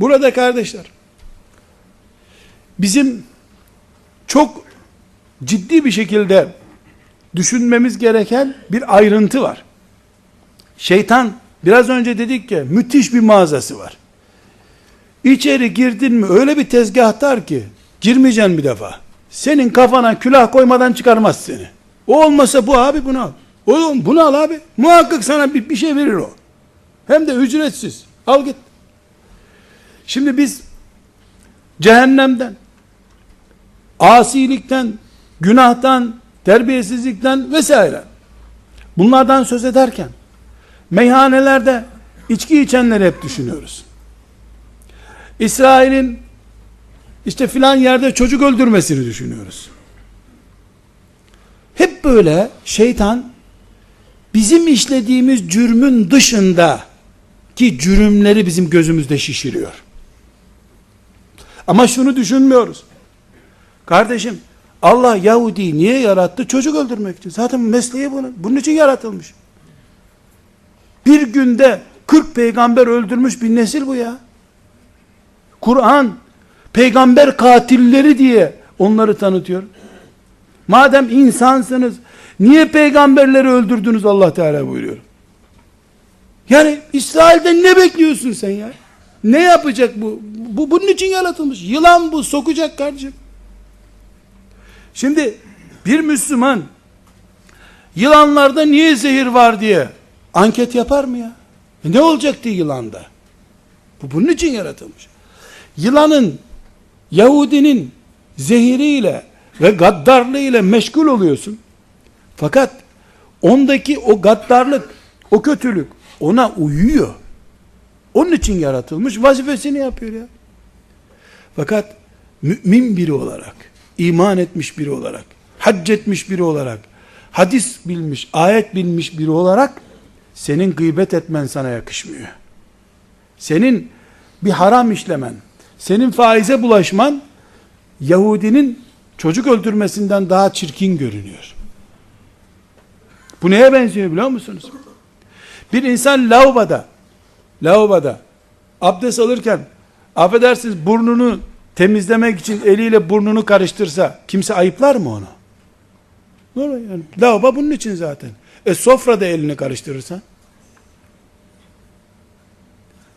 Burada kardeşler bizim çok ciddi bir şekilde düşünmemiz gereken bir ayrıntı var. Şeytan biraz önce dedik ki müthiş bir mağazası var. İçeri girdin mi öyle bir tezgahtar ki girmeyeceksin bir defa. Senin kafana külah koymadan çıkarmaz seni. O olmasa bu abi bunu al. Oğlum bunu al abi. Muhakkak sana bir, bir şey verir o. Hem de ücretsiz. Al git. Şimdi biz cehennemden, asilikten, günahtan, terbiyesizlikten vesaire bunlardan söz ederken meyhanelerde içki içenleri hep düşünüyoruz. İsrail'in işte filan yerde çocuk öldürmesini düşünüyoruz. Hep böyle şeytan bizim işlediğimiz cürmün dışında ki cürümleri bizim gözümüzde şişiriyor. Ama şunu düşünmüyoruz. Kardeşim Allah Yahudi niye yarattı? Çocuk öldürmek için. Zaten mesleği bunun. Bunun için yaratılmış. Bir günde 40 peygamber öldürmüş bir nesil bu ya. Kur'an peygamber katilleri diye onları tanıtıyor. Madem insansınız niye peygamberleri öldürdünüz Allah Teala buyuruyor. Yani İsrail'den ne bekliyorsun sen ya? Ne yapacak bu? Bu bunun için yaratılmış. Yılan bu sokacak kardeşim. Şimdi bir Müslüman yılanlarda niye zehir var diye anket yapar mı ya? E ne olacaktı yılanda? Bu bunun için yaratılmış. Yılanın Yahudinin zehiriyle ve gaddarlığıyla meşgul oluyorsun. Fakat ondaki o gaddarlık, o kötülük ona uyuyor. Onun için yaratılmış vazifesini yapıyor ya. Fakat mümin biri olarak, iman etmiş biri olarak, hac etmiş biri olarak, hadis bilmiş, ayet bilmiş biri olarak senin gıybet etmen sana yakışmıyor. Senin bir haram işlemen, senin faize bulaşman Yahudinin çocuk öldürmesinden daha çirkin görünüyor. Bu neye benziyor biliyor musunuz? Bir insan lavaboda lavaboda abdest alırken affedersiniz burnunu temizlemek için eliyle burnunu karıştırsa kimse ayıplar mı onu? Yani, lavabo bunun için zaten. E sofrada elini karıştırırsan?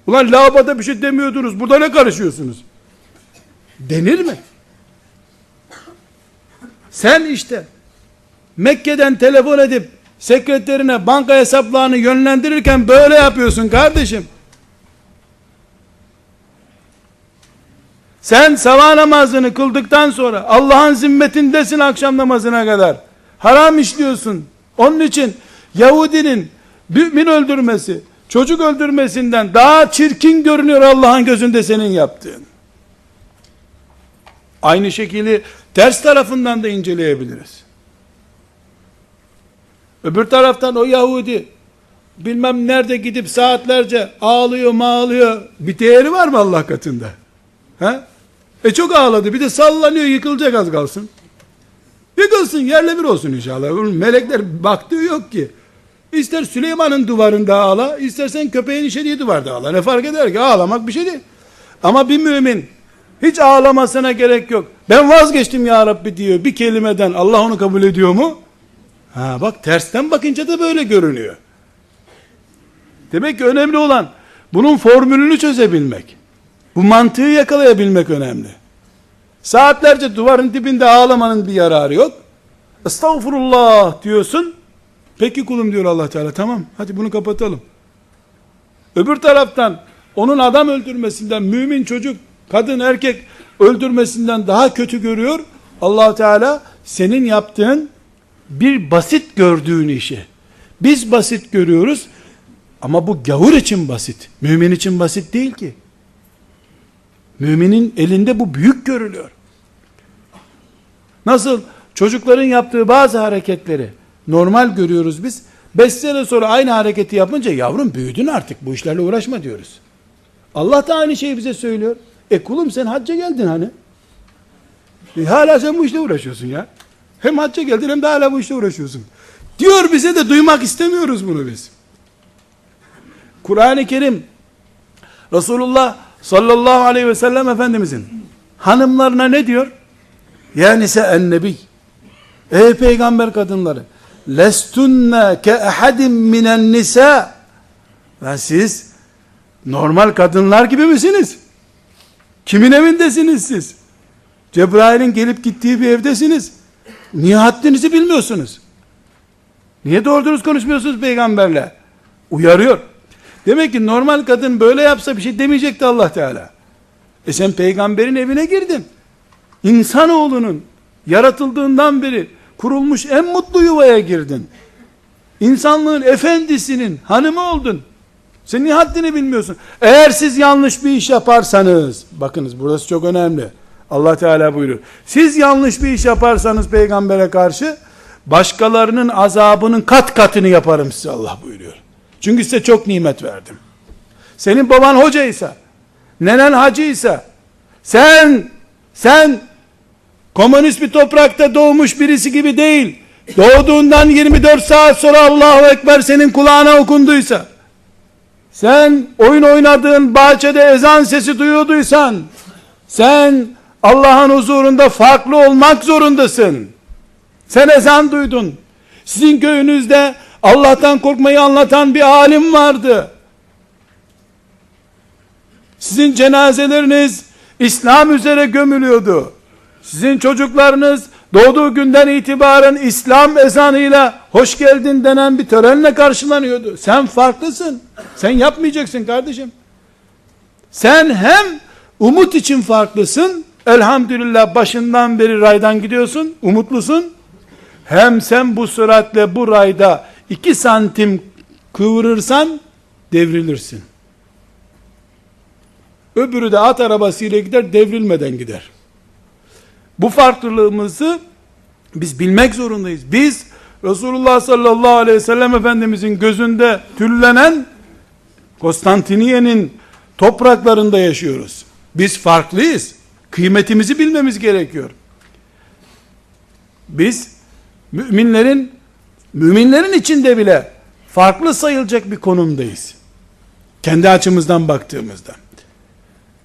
Ulan lavaboda bir şey demiyordunuz. Burada ne karışıyorsunuz? Denir mi? Sen işte Mekke'den telefon edip sekreterine banka hesaplarını yönlendirirken böyle yapıyorsun kardeşim. Sen sabah namazını kıldıktan sonra Allah'ın zimmetindesin akşam namazına kadar. Haram işliyorsun. Onun için Yahudinin mümin öldürmesi, çocuk öldürmesinden daha çirkin görünüyor Allah'ın gözünde senin yaptığın. Aynı şekilde ters tarafından da inceleyebiliriz. Öbür taraftan o Yahudi bilmem nerede gidip saatlerce ağlıyor mağlıyor. Bir değeri var mı Allah katında? He? E çok ağladı. Bir de sallanıyor yıkılacak az kalsın. Yıkılsın yerle bir olsun inşallah. Melekler baktığı yok ki. İster Süleyman'ın duvarında ağla, istersen köpeğin işediği duvarda ağla. Ne fark eder ki? Ağlamak bir şey değil. Ama bir mümin hiç ağlamasına gerek yok. Ben vazgeçtim ya Rabbi diyor bir kelimeden. Allah onu kabul ediyor mu? Ha bak tersten bakınca da böyle görünüyor. Demek ki önemli olan bunun formülünü çözebilmek. Bu mantığı yakalayabilmek önemli. Saatlerce duvarın dibinde ağlamanın bir yararı yok. Estağfurullah diyorsun. Peki kulum diyor Allah Teala. Tamam hadi bunu kapatalım. Öbür taraftan onun adam öldürmesinden mümin çocuk, kadın erkek öldürmesinden daha kötü görüyor. Allah Teala senin yaptığın bir basit gördüğün işi. Biz basit görüyoruz ama bu gavur için basit. Mümin için basit değil ki. Müminin elinde bu büyük görülüyor. Nasıl çocukların yaptığı bazı hareketleri normal görüyoruz biz. Beş sene sonra aynı hareketi yapınca yavrum büyüdün artık bu işlerle uğraşma diyoruz. Allah da aynı şeyi bize söylüyor. E kulum sen hacca geldin hani. E hala sen bu işle uğraşıyorsun ya. Hem hacca geldin hem de hala bu işle uğraşıyorsun. Diyor bize de duymak istemiyoruz bunu biz. Kur'an-ı Kerim Resulullah sallallahu aleyhi ve sellem Efendimizin hanımlarına ne diyor? Ya nise en nebi Ey peygamber kadınları lestunne ke ehadim minen nisa ve siz normal kadınlar gibi misiniz? Kimin evindesiniz siz? Cebrail'in gelip gittiği bir evdesiniz. Niye haddinizi bilmiyorsunuz? Niye doğru dürüst konuşmuyorsunuz peygamberle? Uyarıyor. Demek ki normal kadın böyle yapsa bir şey demeyecekti Allah Teala. E sen peygamberin evine girdin. İnsanoğlunun yaratıldığından beri kurulmuş en mutlu yuvaya girdin. İnsanlığın efendisinin hanımı oldun. Sen niye haddini bilmiyorsun? Eğer siz yanlış bir iş yaparsanız, bakınız burası çok önemli. Allah Teala buyuruyor. Siz yanlış bir iş yaparsanız peygambere karşı, başkalarının azabının kat katını yaparım size Allah buyuruyor. Çünkü size çok nimet verdim. Senin baban hocaysa, nenen hacıysa, sen, sen, komünist bir toprakta doğmuş birisi gibi değil, doğduğundan 24 saat sonra Allahu Ekber senin kulağına okunduysa, sen oyun oynadığın bahçede ezan sesi duyuyorduysan, sen Allah'ın huzurunda farklı olmak zorundasın. Sen ezan duydun. Sizin köyünüzde Allah'tan korkmayı anlatan bir alim vardı. Sizin cenazeleriniz İslam üzere gömülüyordu. Sizin çocuklarınız doğduğu günden itibaren İslam ezanıyla hoş geldin denen bir törenle karşılanıyordu. Sen farklısın. Sen yapmayacaksın kardeşim. Sen hem umut için farklısın. Elhamdülillah başından beri raydan gidiyorsun. Umutlusun. Hem sen bu süratle bu rayda iki santim kıvırırsan devrilirsin. Öbürü de at arabasıyla gider devrilmeden gider. Bu farklılığımızı biz bilmek zorundayız. Biz Resulullah sallallahu aleyhi ve sellem Efendimizin gözünde tüllenen Konstantiniye'nin topraklarında yaşıyoruz. Biz farklıyız. Kıymetimizi bilmemiz gerekiyor. Biz müminlerin müminlerin içinde bile farklı sayılacak bir konumdayız. Kendi açımızdan baktığımızda.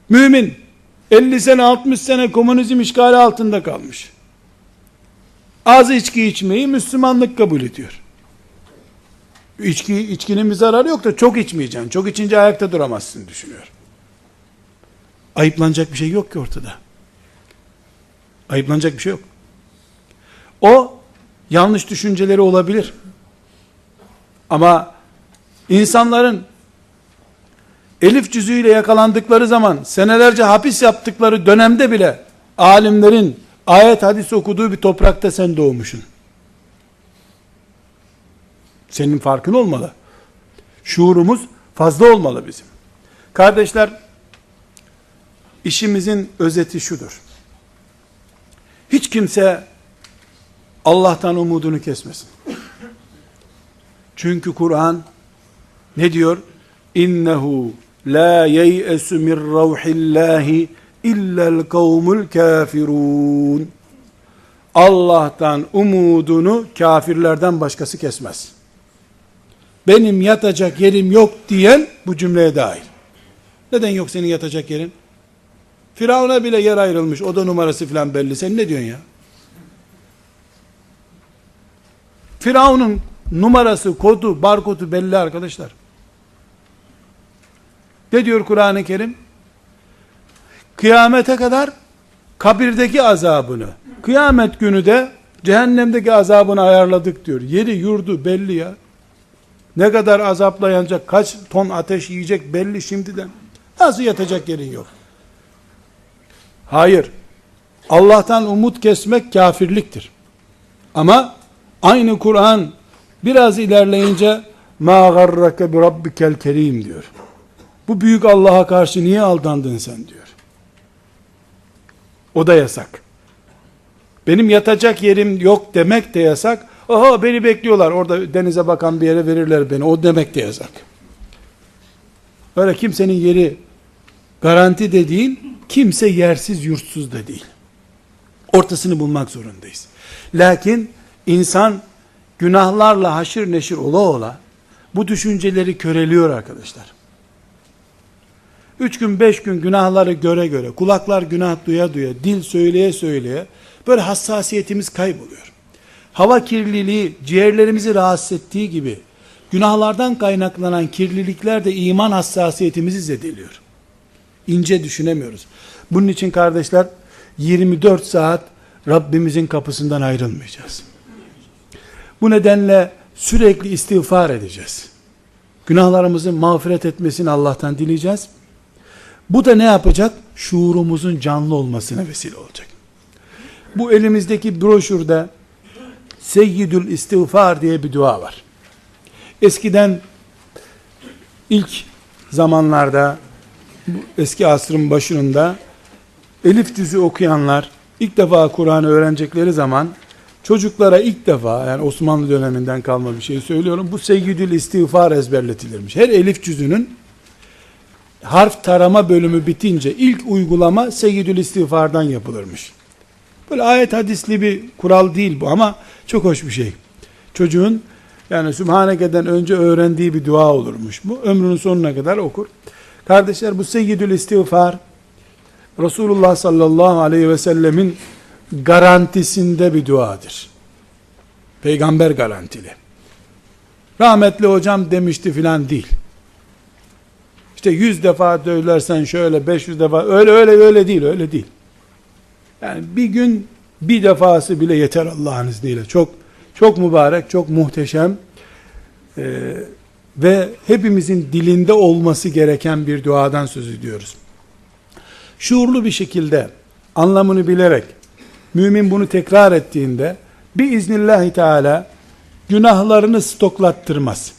Mümin 50 sene 60 sene komünizm işgali altında kalmış. Az içki içmeyi Müslümanlık kabul ediyor. İçki, içkinin bir zararı yok da çok içmeyeceksin. Çok içince ayakta duramazsın düşünüyor. Ayıplanacak bir şey yok ki ortada. Ayıplanacak bir şey yok. O yanlış düşünceleri olabilir. Ama insanların elif cüzüyle yakalandıkları zaman senelerce hapis yaptıkları dönemde bile alimlerin ayet hadis okuduğu bir toprakta sen doğmuşsun. Senin farkın olmalı. Şuurumuz fazla olmalı bizim. Kardeşler, işimizin özeti şudur. Hiç kimse Allah'tan umudunu kesmesin. Çünkü Kur'an ne diyor? İnnehu la yeyesu min ravhillahi illel kavmul kafirun. Allah'tan umudunu kafirlerden başkası kesmez. Benim yatacak yerim yok diyen bu cümleye dahil. Neden yok senin yatacak yerin? Firavun'a bile yer ayrılmış. Oda numarası falan belli. Sen ne diyorsun ya? Firavun'un numarası, kodu, barkodu belli arkadaşlar. Ne diyor Kur'an-ı Kerim? Kıyamete kadar kabirdeki azabını, kıyamet günü de cehennemdeki azabını ayarladık diyor. Yeri yurdu belli ya. Ne kadar azapla yanacak, kaç ton ateş yiyecek belli şimdiden. Nasıl yatacak yerin yok? Hayır. Allah'tan umut kesmek kafirliktir. Ama aynı Kur'an biraz ilerleyince ma garrake bi rabbikel kerim diyor. Bu büyük Allah'a karşı niye aldandın sen diyor. O da yasak. Benim yatacak yerim yok demek de yasak. Oha beni bekliyorlar orada denize bakan bir yere verirler beni. O demek de yasak. Böyle kimsenin yeri garanti de değil, kimse yersiz yurtsuz da değil. Ortasını bulmak zorundayız. Lakin insan günahlarla haşır neşir ola ola bu düşünceleri köreliyor arkadaşlar. Üç gün beş gün günahları göre göre, kulaklar günah duya duya, dil söyleye söyleye böyle hassasiyetimiz kayboluyor. Hava kirliliği ciğerlerimizi rahatsız ettiği gibi günahlardan kaynaklanan kirlilikler de iman hassasiyetimizi zedeliyor. İnce düşünemiyoruz. Bunun için kardeşler 24 saat Rabbimizin kapısından ayrılmayacağız. Bu nedenle sürekli istiğfar edeceğiz. Günahlarımızın mağfiret etmesini Allah'tan dileyeceğiz. Bu da ne yapacak? Şuurumuzun canlı olmasına vesile olacak. Bu elimizdeki broşürde Seyyidül İstiğfar diye bir dua var. Eskiden ilk zamanlarda eski asrın başında elif cüzü okuyanlar ilk defa Kur'an'ı öğrenecekleri zaman çocuklara ilk defa yani Osmanlı döneminden kalma bir şey söylüyorum. Bu seyyidül istiğfar ezberletilirmiş. Her elif cüzünün harf tarama bölümü bitince ilk uygulama seyyidül istiğfardan yapılırmış. Böyle ayet hadisli bir kural değil bu ama çok hoş bir şey. Çocuğun yani Sübhaneke'den önce öğrendiği bir dua olurmuş bu. Ömrünün sonuna kadar okur. Kardeşler bu seyyidül istiğfar Resulullah sallallahu aleyhi ve sellemin garantisinde bir duadır. Peygamber garantili. Rahmetli hocam demişti filan değil. İşte yüz defa dövlersen şöyle, beş yüz defa, öyle öyle öyle değil, öyle değil. Yani bir gün bir defası bile yeter Allah'ın izniyle. Çok çok mübarek, çok muhteşem ee, ve hepimizin dilinde olması gereken bir duadan söz ediyoruz. Şuurlu bir şekilde anlamını bilerek mümin bunu tekrar ettiğinde bir iznillahü teala günahlarını stoklattırmaz.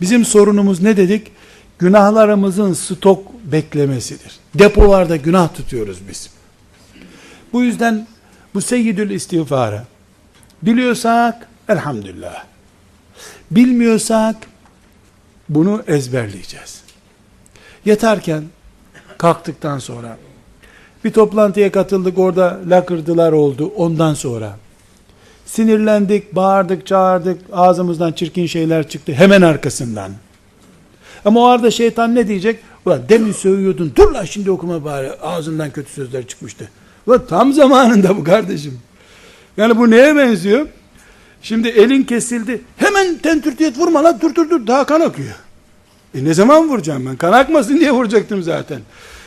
Bizim sorunumuz ne dedik? Günahlarımızın stok beklemesidir. Depolarda günah tutuyoruz biz. Bu yüzden bu seyyidül istiğfarı biliyorsak elhamdülillah. Bilmiyorsak bunu ezberleyeceğiz. Yatarken kalktıktan sonra bir toplantıya katıldık orada lakırdılar oldu ondan sonra sinirlendik, bağırdık, çağırdık, ağzımızdan çirkin şeyler çıktı hemen arkasından. Ama o arada şeytan ne diyecek? Ulan demin söylüyordun, dur lan şimdi okuma bari, ağzından kötü sözler çıkmıştı. Ulan tam zamanında bu kardeşim. Yani bu neye benziyor? Şimdi elin kesildi, hemen tentürtiyet vurma lan, dur dur dur, daha kan akıyor. E ne zaman vuracağım ben? Kan akmasın diye vuracaktım zaten.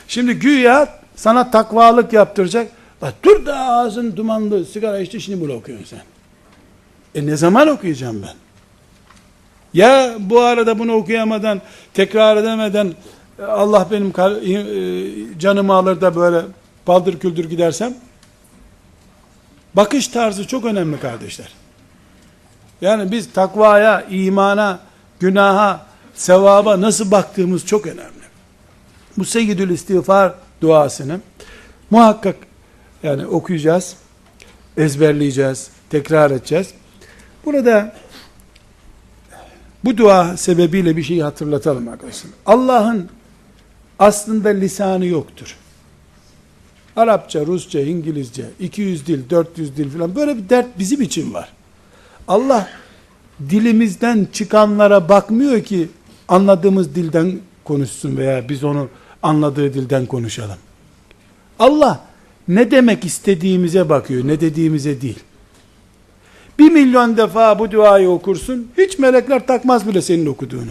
Şimdi güya sana takvalık yaptıracak. Bak dur da ağzın dumanlı, sigara içti, şimdi bunu okuyorsun sen. E ne zaman okuyacağım ben? Ya bu arada bunu okuyamadan, tekrar edemeden Allah benim e, canımı alır da böyle baldır küldür gidersem bakış tarzı çok önemli kardeşler. Yani biz takvaya, imana, günaha, sevaba nasıl baktığımız çok önemli. Bu seyyidül istiğfar duasını muhakkak yani okuyacağız, ezberleyeceğiz, tekrar edeceğiz. Burada bu dua sebebiyle bir şey hatırlatalım arkadaşlar. Allah'ın aslında lisanı yoktur. Arapça, Rusça, İngilizce, 200 dil, 400 dil falan böyle bir dert bizim için var. Allah dilimizden çıkanlara bakmıyor ki anladığımız dilden konuşsun veya biz onu anladığı dilden konuşalım. Allah ne demek istediğimize bakıyor, ne dediğimize değil. Bir milyon defa bu duayı okursun, hiç melekler takmaz bile senin okuduğunu.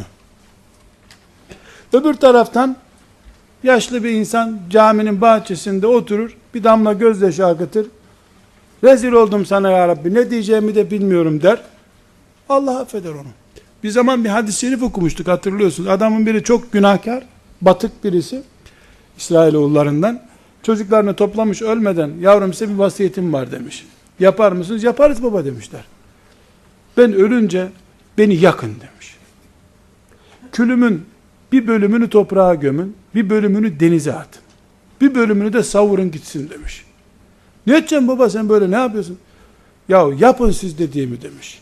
Öbür taraftan, yaşlı bir insan caminin bahçesinde oturur, bir damla gözyaşı akıtır, rezil oldum sana ya Rabbi, ne diyeceğimi de bilmiyorum der, Allah affeder onu. Bir zaman bir hadis-i şerif okumuştuk hatırlıyorsunuz. Adamın biri çok günahkar, batık birisi, İsrailoğullarından, çocuklarını toplamış ölmeden, yavrum size bir vasiyetim var demiş. Yapar mısınız? Yaparız baba demişler. Ben ölünce beni yakın demiş. Külümün bir bölümünü toprağa gömün, bir bölümünü denize atın. Bir bölümünü de savurun gitsin demiş. Ne edeceğim baba sen böyle ne yapıyorsun? Ya yapın siz dediğimi demiş.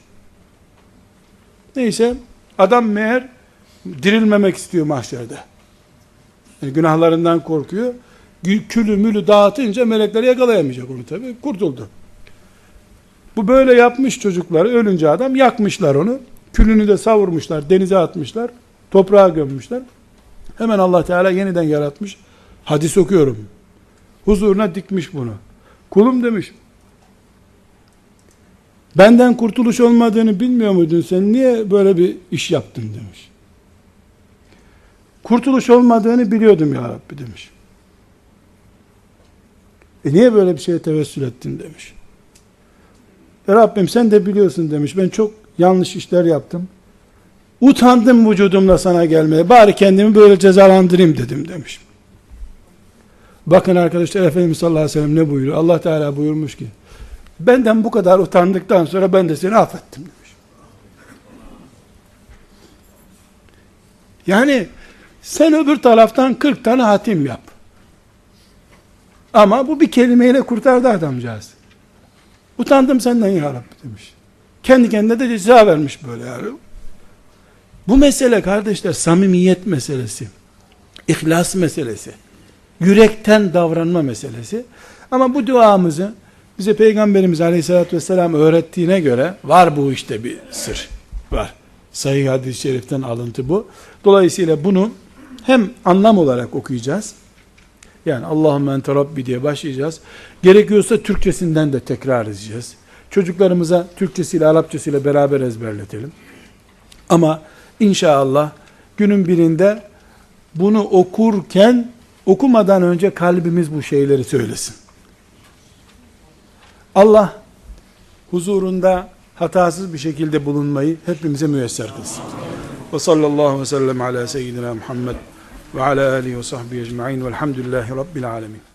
Neyse adam meğer dirilmemek istiyor mahşerde. Yani günahlarından korkuyor. Külü mülü dağıtınca melekler yakalayamayacak onu tabi. Kurtuldu. Bu böyle yapmış çocukları ölünce adam yakmışlar onu. Külünü de savurmuşlar, denize atmışlar, toprağa gömmüşler. Hemen Allah Teala yeniden yaratmış. Hadis okuyorum. Huzuruna dikmiş bunu. Kulum demiş. Benden kurtuluş olmadığını bilmiyor muydun sen? Niye böyle bir iş yaptın demiş. Kurtuluş olmadığını biliyordum ya Rabbi demiş. E niye böyle bir şeye tevessül ettin demiş. E Rabbim sen de biliyorsun demiş. Ben çok yanlış işler yaptım. Utandım vücudumla sana gelmeye. Bari kendimi böyle cezalandırayım dedim demiş. Bakın arkadaşlar Efendimiz sallallahu aleyhi ve sellem ne buyuruyor? Allah Teala buyurmuş ki benden bu kadar utandıktan sonra ben de seni affettim demiş. Yani sen öbür taraftan 40 tane hatim yap. Ama bu bir kelimeyle kurtardı adamcağız. Utandım senden ya Rabbi demiş. Kendi kendine de ceza vermiş böyle yani. Bu mesele kardeşler samimiyet meselesi. İhlas meselesi. Yürekten davranma meselesi. Ama bu duamızı bize Peygamberimiz Aleyhisselatü Vesselam öğrettiğine göre var bu işte bir sır. Var. Sahih hadis-i şeriften alıntı bu. Dolayısıyla bunu hem anlam olarak okuyacağız. Yani Allahümme ente Rabbi diye başlayacağız. Gerekiyorsa Türkçesinden de tekrar edeceğiz. Çocuklarımıza Türkçesiyle Arapçasıyla beraber ezberletelim. Ama inşallah günün birinde bunu okurken okumadan önce kalbimiz bu şeyleri söylesin. Allah huzurunda hatasız bir şekilde bulunmayı hepimize müyesser kılsın. Ve sallallahu ve sellem ala seyyidina Muhammed ve ala alihi ve sahbihi ecma'in velhamdülillahi rabbil alemin.